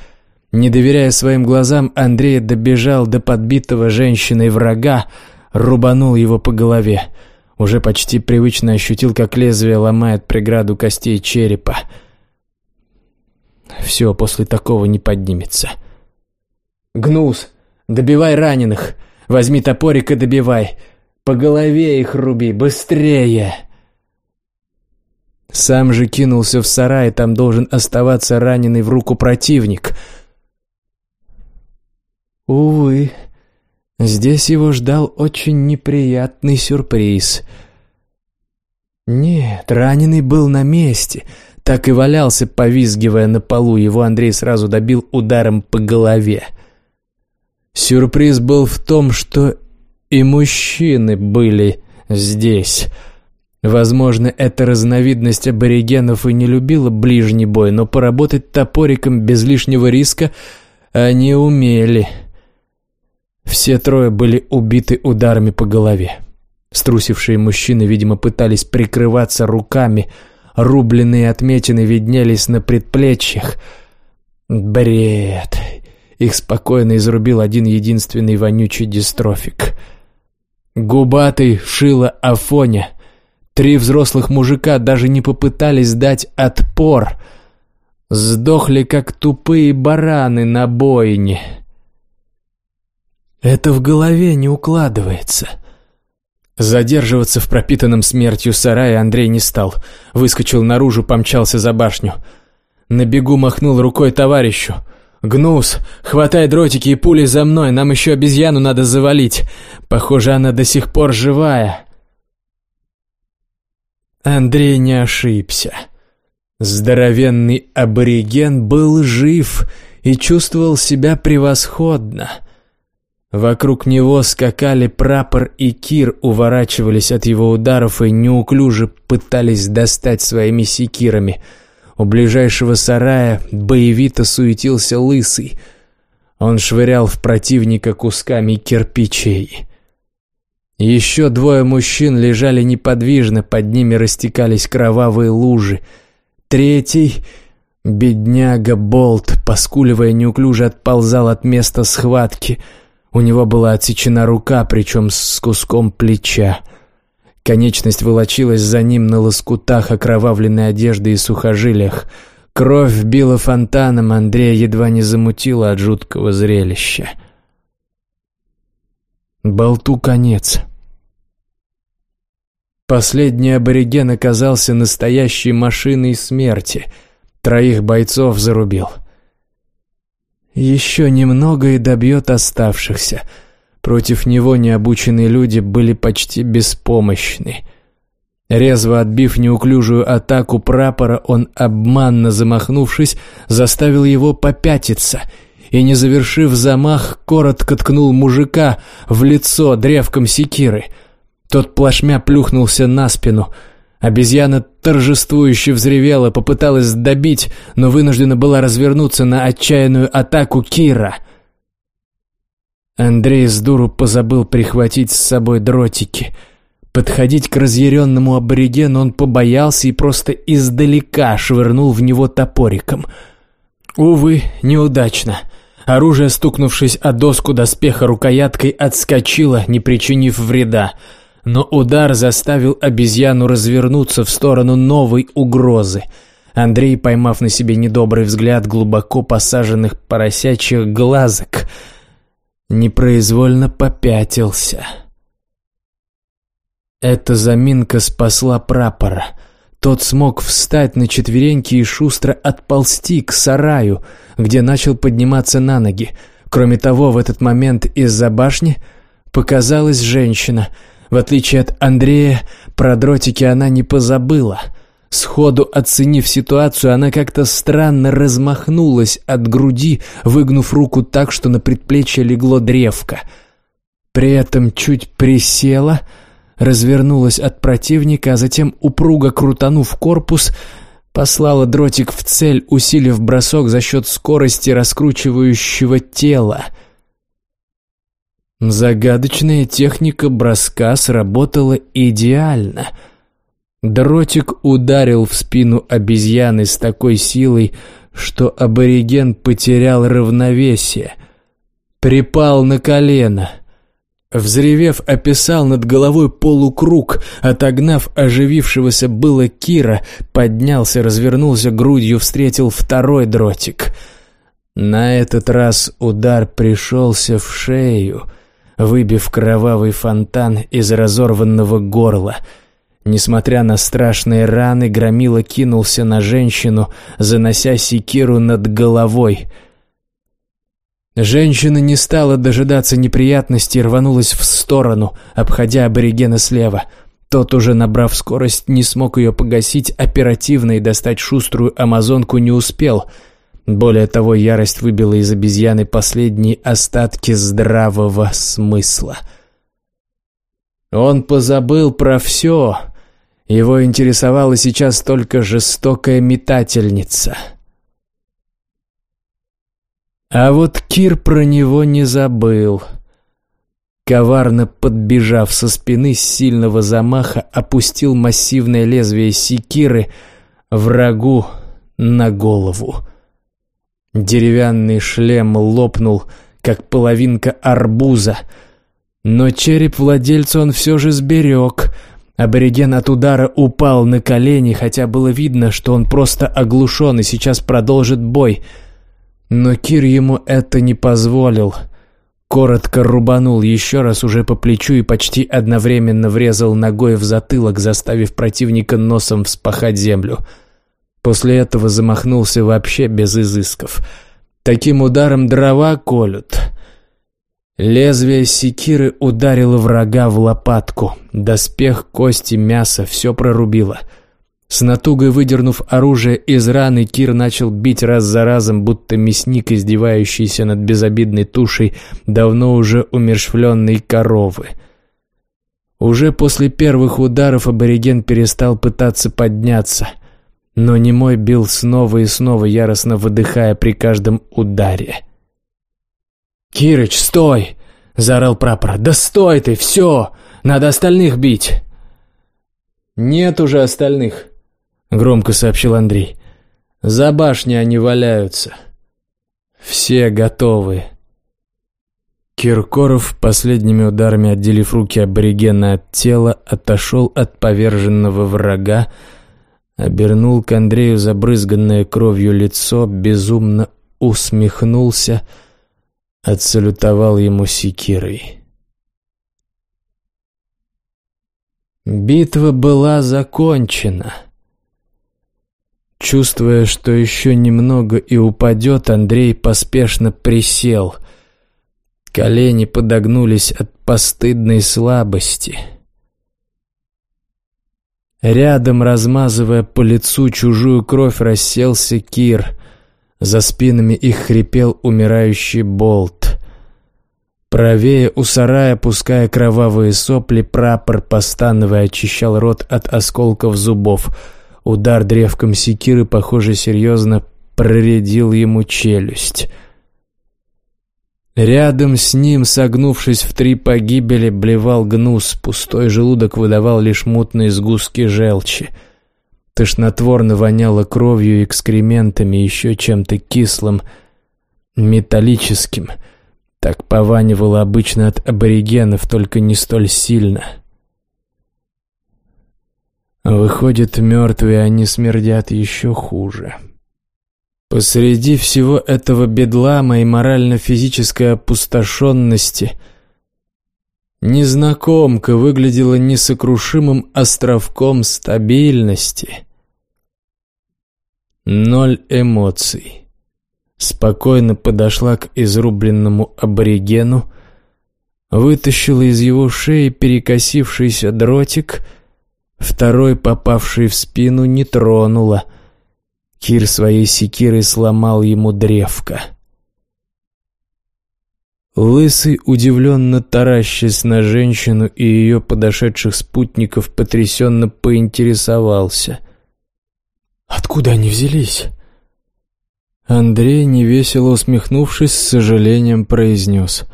S1: не доверяя своим глазам, Андрей добежал до подбитого женщиной врага, рубанул его по голове. Уже почти привычно ощутил, как лезвие ломает преграду костей черепа. Все после такого не поднимется. «Гнус, добивай раненых! Возьми топорик и добивай! По голове их руби, быстрее!» Сам же кинулся в сарай, там должен оставаться раненый в руку противник. Увы, здесь его ждал очень неприятный сюрприз. Нет, раненый был на месте, так и валялся, повизгивая на полу. Его Андрей сразу добил ударом по голове. Сюрприз был в том, что и мужчины были здесь. Возможно, эта разновидность аборигенов и не любила ближний бой, но поработать топориком без лишнего риска они умели. Все трое были убиты ударами по голове. Струсившие мужчины, видимо, пытались прикрываться руками, рубленные отметины виднелись на предплечьях. Бред. Их спокойно изрубил один единственный вонючий дистрофик. Губатый шила Афоня — Три взрослых мужика даже не попытались дать отпор. Сдохли, как тупые бараны на бойне. Это в голове не укладывается. Задерживаться в пропитанном смертью сарае Андрей не стал. Выскочил наружу, помчался за башню. На бегу махнул рукой товарищу. «Гнус, хватай дротики и пули за мной, нам еще обезьяну надо завалить. Похоже, она до сих пор живая». Андрей не ошибся. Здоровенный абориген был жив и чувствовал себя превосходно. Вокруг него скакали прапор и кир, уворачивались от его ударов и неуклюже пытались достать своими секирами. У ближайшего сарая боевито суетился лысый. Он швырял в противника кусками кирпичей. Еще двое мужчин лежали неподвижно, под ними растекались кровавые лужи. Третий, бедняга Болт, поскуливая неуклюже, отползал от места схватки. У него была отсечена рука, причем с куском плеча. Конечность волочилась за ним на лоскутах окровавленной одежды и сухожилиях. Кровь била фонтаном, Андрея едва не замутила от жуткого зрелища. Болту конец. Последний абориген оказался настоящей машиной смерти. Троих бойцов зарубил. Еще немного и добьет оставшихся. Против него необученные люди были почти беспомощны. Резво отбив неуклюжую атаку прапора, он, обманно замахнувшись, заставил его попятиться и, не завершив замах, коротко ткнул мужика в лицо древком секиры — тот плашмя плюхнулся на спину. Обезьяна торжествующе взревела, попыталась добить, но вынуждена была развернуться на отчаянную атаку Кира. Андрей с дуру позабыл прихватить с собой дротики. Подходить к разъяренному аборигену он побоялся и просто издалека швырнул в него топориком. Увы, неудачно. Оружие, стукнувшись о доску доспеха рукояткой, отскочило, не причинив вреда но удар заставил обезьяну развернуться в сторону новой угрозы. Андрей, поймав на себе недобрый взгляд глубоко посаженных поросячьих глазок, непроизвольно попятился. Эта заминка спасла прапора. Тот смог встать на четвереньки и шустро отползти к сараю, где начал подниматься на ноги. Кроме того, в этот момент из-за башни показалась женщина — в отличие от Андрея, про дротики она не позабыла. Сходу оценив ситуацию, она как-то странно размахнулась от груди, выгнув руку так, что на предплечье легло древко. При этом чуть присела, развернулась от противника, а затем, упруго крутанув корпус, послала дротик в цель, усилив бросок за счет скорости раскручивающего тела — Загадочная техника броска сработала идеально. Дротик ударил в спину обезьяны с такой силой, что абориген потерял равновесие. Припал на колено. Взревев, описал над головой полукруг, отогнав оживившегося было Кира, поднялся, развернулся грудью, встретил второй дротик. На этот раз удар пришелся в шею — выбив кровавый фонтан из разорванного горла. Несмотря на страшные раны, Громила кинулся на женщину, занося секиру над головой. Женщина не стала дожидаться неприятностей и рванулась в сторону, обходя аборигена слева. Тот, уже набрав скорость, не смог ее погасить оперативно и достать шуструю амазонку не успел — более того, ярость выбила из обезьяны последние остатки здравого смысла. Он позабыл про все. Его интересовала сейчас только жестокая метательница. А вот Кир про него не забыл. Коварно подбежав со спины с сильного замаха, опустил массивное лезвие секиры врагу на голову. Деревянный шлем лопнул, как половинка арбуза. Но череп владельца он все же сберег. Абориген от удара упал на колени, хотя было видно, что он просто оглушен и сейчас продолжит бой. Но Кир ему это не позволил. Коротко рубанул еще раз уже по плечу и почти одновременно врезал ногой в затылок, заставив противника носом вспахать землю. — После этого замахнулся вообще без изысков. Таким ударом дрова колют. Лезвие секиры ударило врага в лопатку. Доспех, кости, мясо — все прорубило. С натугой выдернув оружие из раны, Кир начал бить раз за разом, будто мясник, издевающийся над безобидной тушей давно уже умершвленной коровы. Уже после первых ударов абориген перестал пытаться подняться — но немой бил снова и снова, яростно выдыхая при каждом ударе. «Кирыч, стой!» — заорал прапор. «Да стой ты, все! Надо остальных бить!» «Нет уже остальных», — громко сообщил Андрей. «За башней они валяются. Все готовы». Киркоров, последними ударами отделив руки аборигена от тела, отошел от поверженного врага, обернул к Андрею забрызганное кровью лицо, безумно усмехнулся, отсалютовал ему секирой. Битва была закончена. Чувствуя, что еще немного и упадет, Андрей поспешно присел. Колени подогнулись от постыдной слабости — Рядом, размазывая по лицу чужую кровь, расселся Кир. За спинами их хрипел умирающий болт. Правее у сарая, пуская кровавые сопли, прапор, постановая, очищал рот от осколков зубов. Удар древком секиры, похоже, серьезно проредил ему челюсть. Рядом с ним, согнувшись в три погибели, блевал гнус, пустой желудок выдавал лишь мутные сгустки желчи. Тошнотворно воняло кровью, экскрементами, еще чем-то кислым, металлическим. Так пованивало обычно от аборигенов, только не столь сильно. Выходит, мертвые они смердят еще хуже. Посреди всего этого бедлама и морально-физической опустошенности незнакомка выглядела несокрушимым островком стабильности. Ноль эмоций. Спокойно подошла к изрубленному аборигену, вытащила из его шеи перекосившийся дротик, второй, попавший в спину, не тронула — Кир своей секирой сломал ему древко. Лысый, удивленно таращась на женщину и ее подошедших спутников, потрясенно поинтересовался. «Откуда они взялись?» Андрей, невесело усмехнувшись, с сожалением произнес.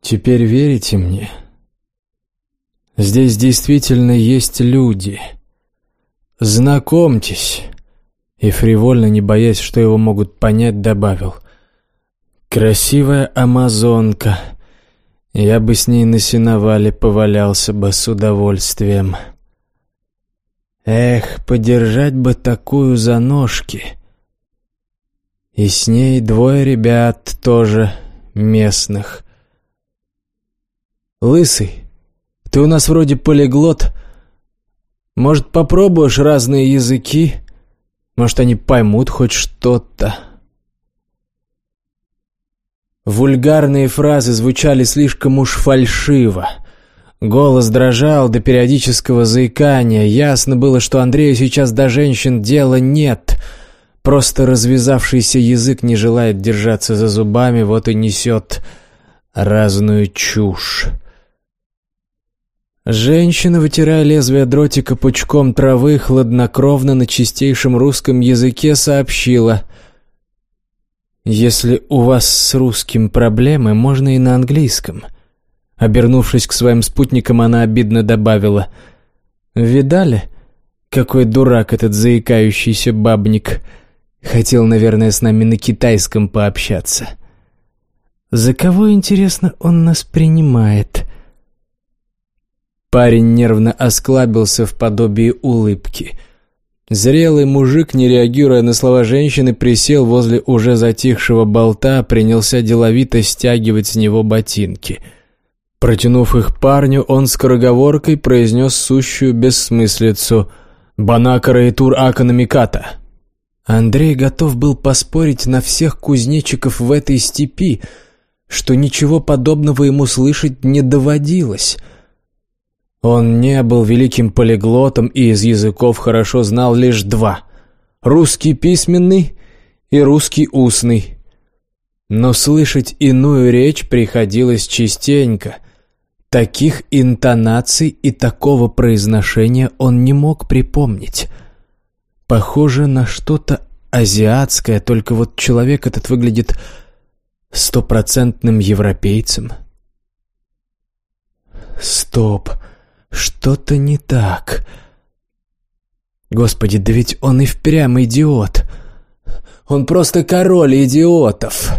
S1: «Теперь верите мне? Здесь действительно есть люди». «Знакомьтесь!» И фривольно, не боясь, что его могут понять, добавил. «Красивая амазонка. Я бы с ней на сеновале повалялся бы с удовольствием. Эх, подержать бы такую за ножки. И с ней двое ребят тоже местных. «Лысый, ты у нас вроде полиглот. Может, попробуешь разные языки? Может, они поймут хоть что-то?» Вульгарные фразы звучали слишком уж фальшиво. Голос дрожал до периодического заикания. Ясно было, что Андрею сейчас до женщин дела нет. Просто развязавшийся язык не желает держаться за зубами, вот и несет разную чушь. Женщина, вытирая лезвие дротика пучком травы, хладнокровно на чистейшем русском языке сообщила — «Если у вас с русским проблемы, можно и на английском». Обернувшись к своим спутникам, она обидно добавила. «Видали, какой дурак этот заикающийся бабник? Хотел, наверное, с нами на китайском пообщаться. За кого, интересно, он нас принимает?» Парень нервно осклабился в подобии улыбки – Зрелый мужик, не реагируя на слова женщины, присел возле уже затихшего болта, принялся деловито стягивать с него ботинки. Протянув их парню, он скороговоркой произнес сущую бессмыслицу «Банакара и тур акономиката». Андрей готов был поспорить на всех кузнечиков в этой степи, что ничего подобного ему слышать не доводилось — он не был великим полиглотом и из языков хорошо знал лишь два — русский письменный и русский устный. Но слышать иную речь приходилось частенько. Таких интонаций и такого произношения он не мог припомнить. Похоже на что-то азиатское, только вот человек этот выглядит стопроцентным европейцем. «Стоп!» Что-то не так. Господи, да ведь он и впрямь идиот. Он просто король идиотов.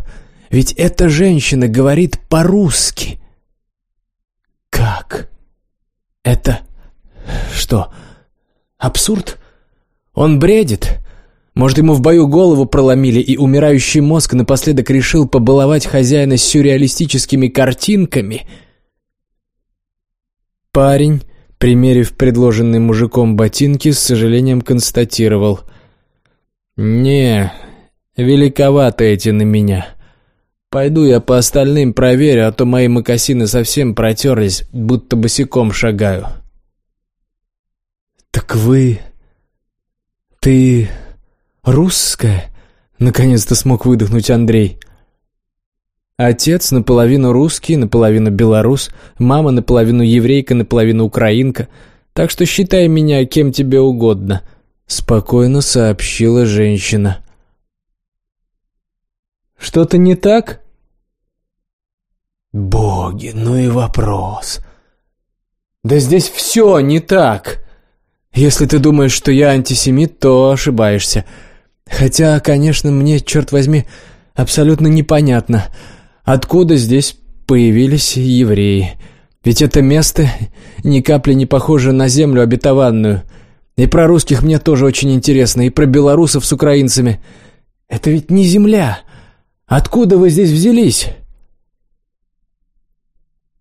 S1: Ведь эта женщина говорит по-русски. Как? Это... что? Абсурд? Он бредит? Может, ему в бою голову проломили, и умирающий мозг напоследок решил побаловать хозяина сюрреалистическими картинками — Парень, примерив предложенные мужиком ботинки, с сожалением констатировал. «Не, великовато эти на меня. Пойду я по остальным проверю, а то мои мокасины совсем протерлись, будто босиком шагаю». «Так вы... ты... русская?» Наконец-то смог выдохнуть Андрей. Отец наполовину русский, наполовину белорус, мама наполовину еврейка, наполовину украинка. Так что считай меня кем тебе угодно», — спокойно сообщила женщина. «Что-то не так?» «Боги, ну и вопрос». «Да здесь все не так. Если ты думаешь, что я антисемит, то ошибаешься. Хотя, конечно, мне, черт возьми, абсолютно непонятно». Откуда здесь появились евреи? Ведь это место ни капли не похоже на землю обетованную. И про русских мне тоже очень интересно, и про белорусов с украинцами. Это ведь не земля. Откуда вы здесь взялись?»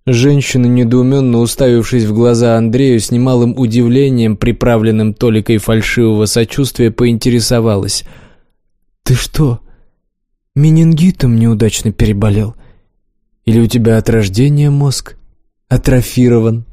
S1: Женщина, недоуменно уставившись в глаза Андрею, с немалым удивлением, приправленным толикой фальшивого сочувствия, поинтересовалась. «Ты что, менингитом неудачно переболел? Или у тебя от рождения мозг атрофирован?»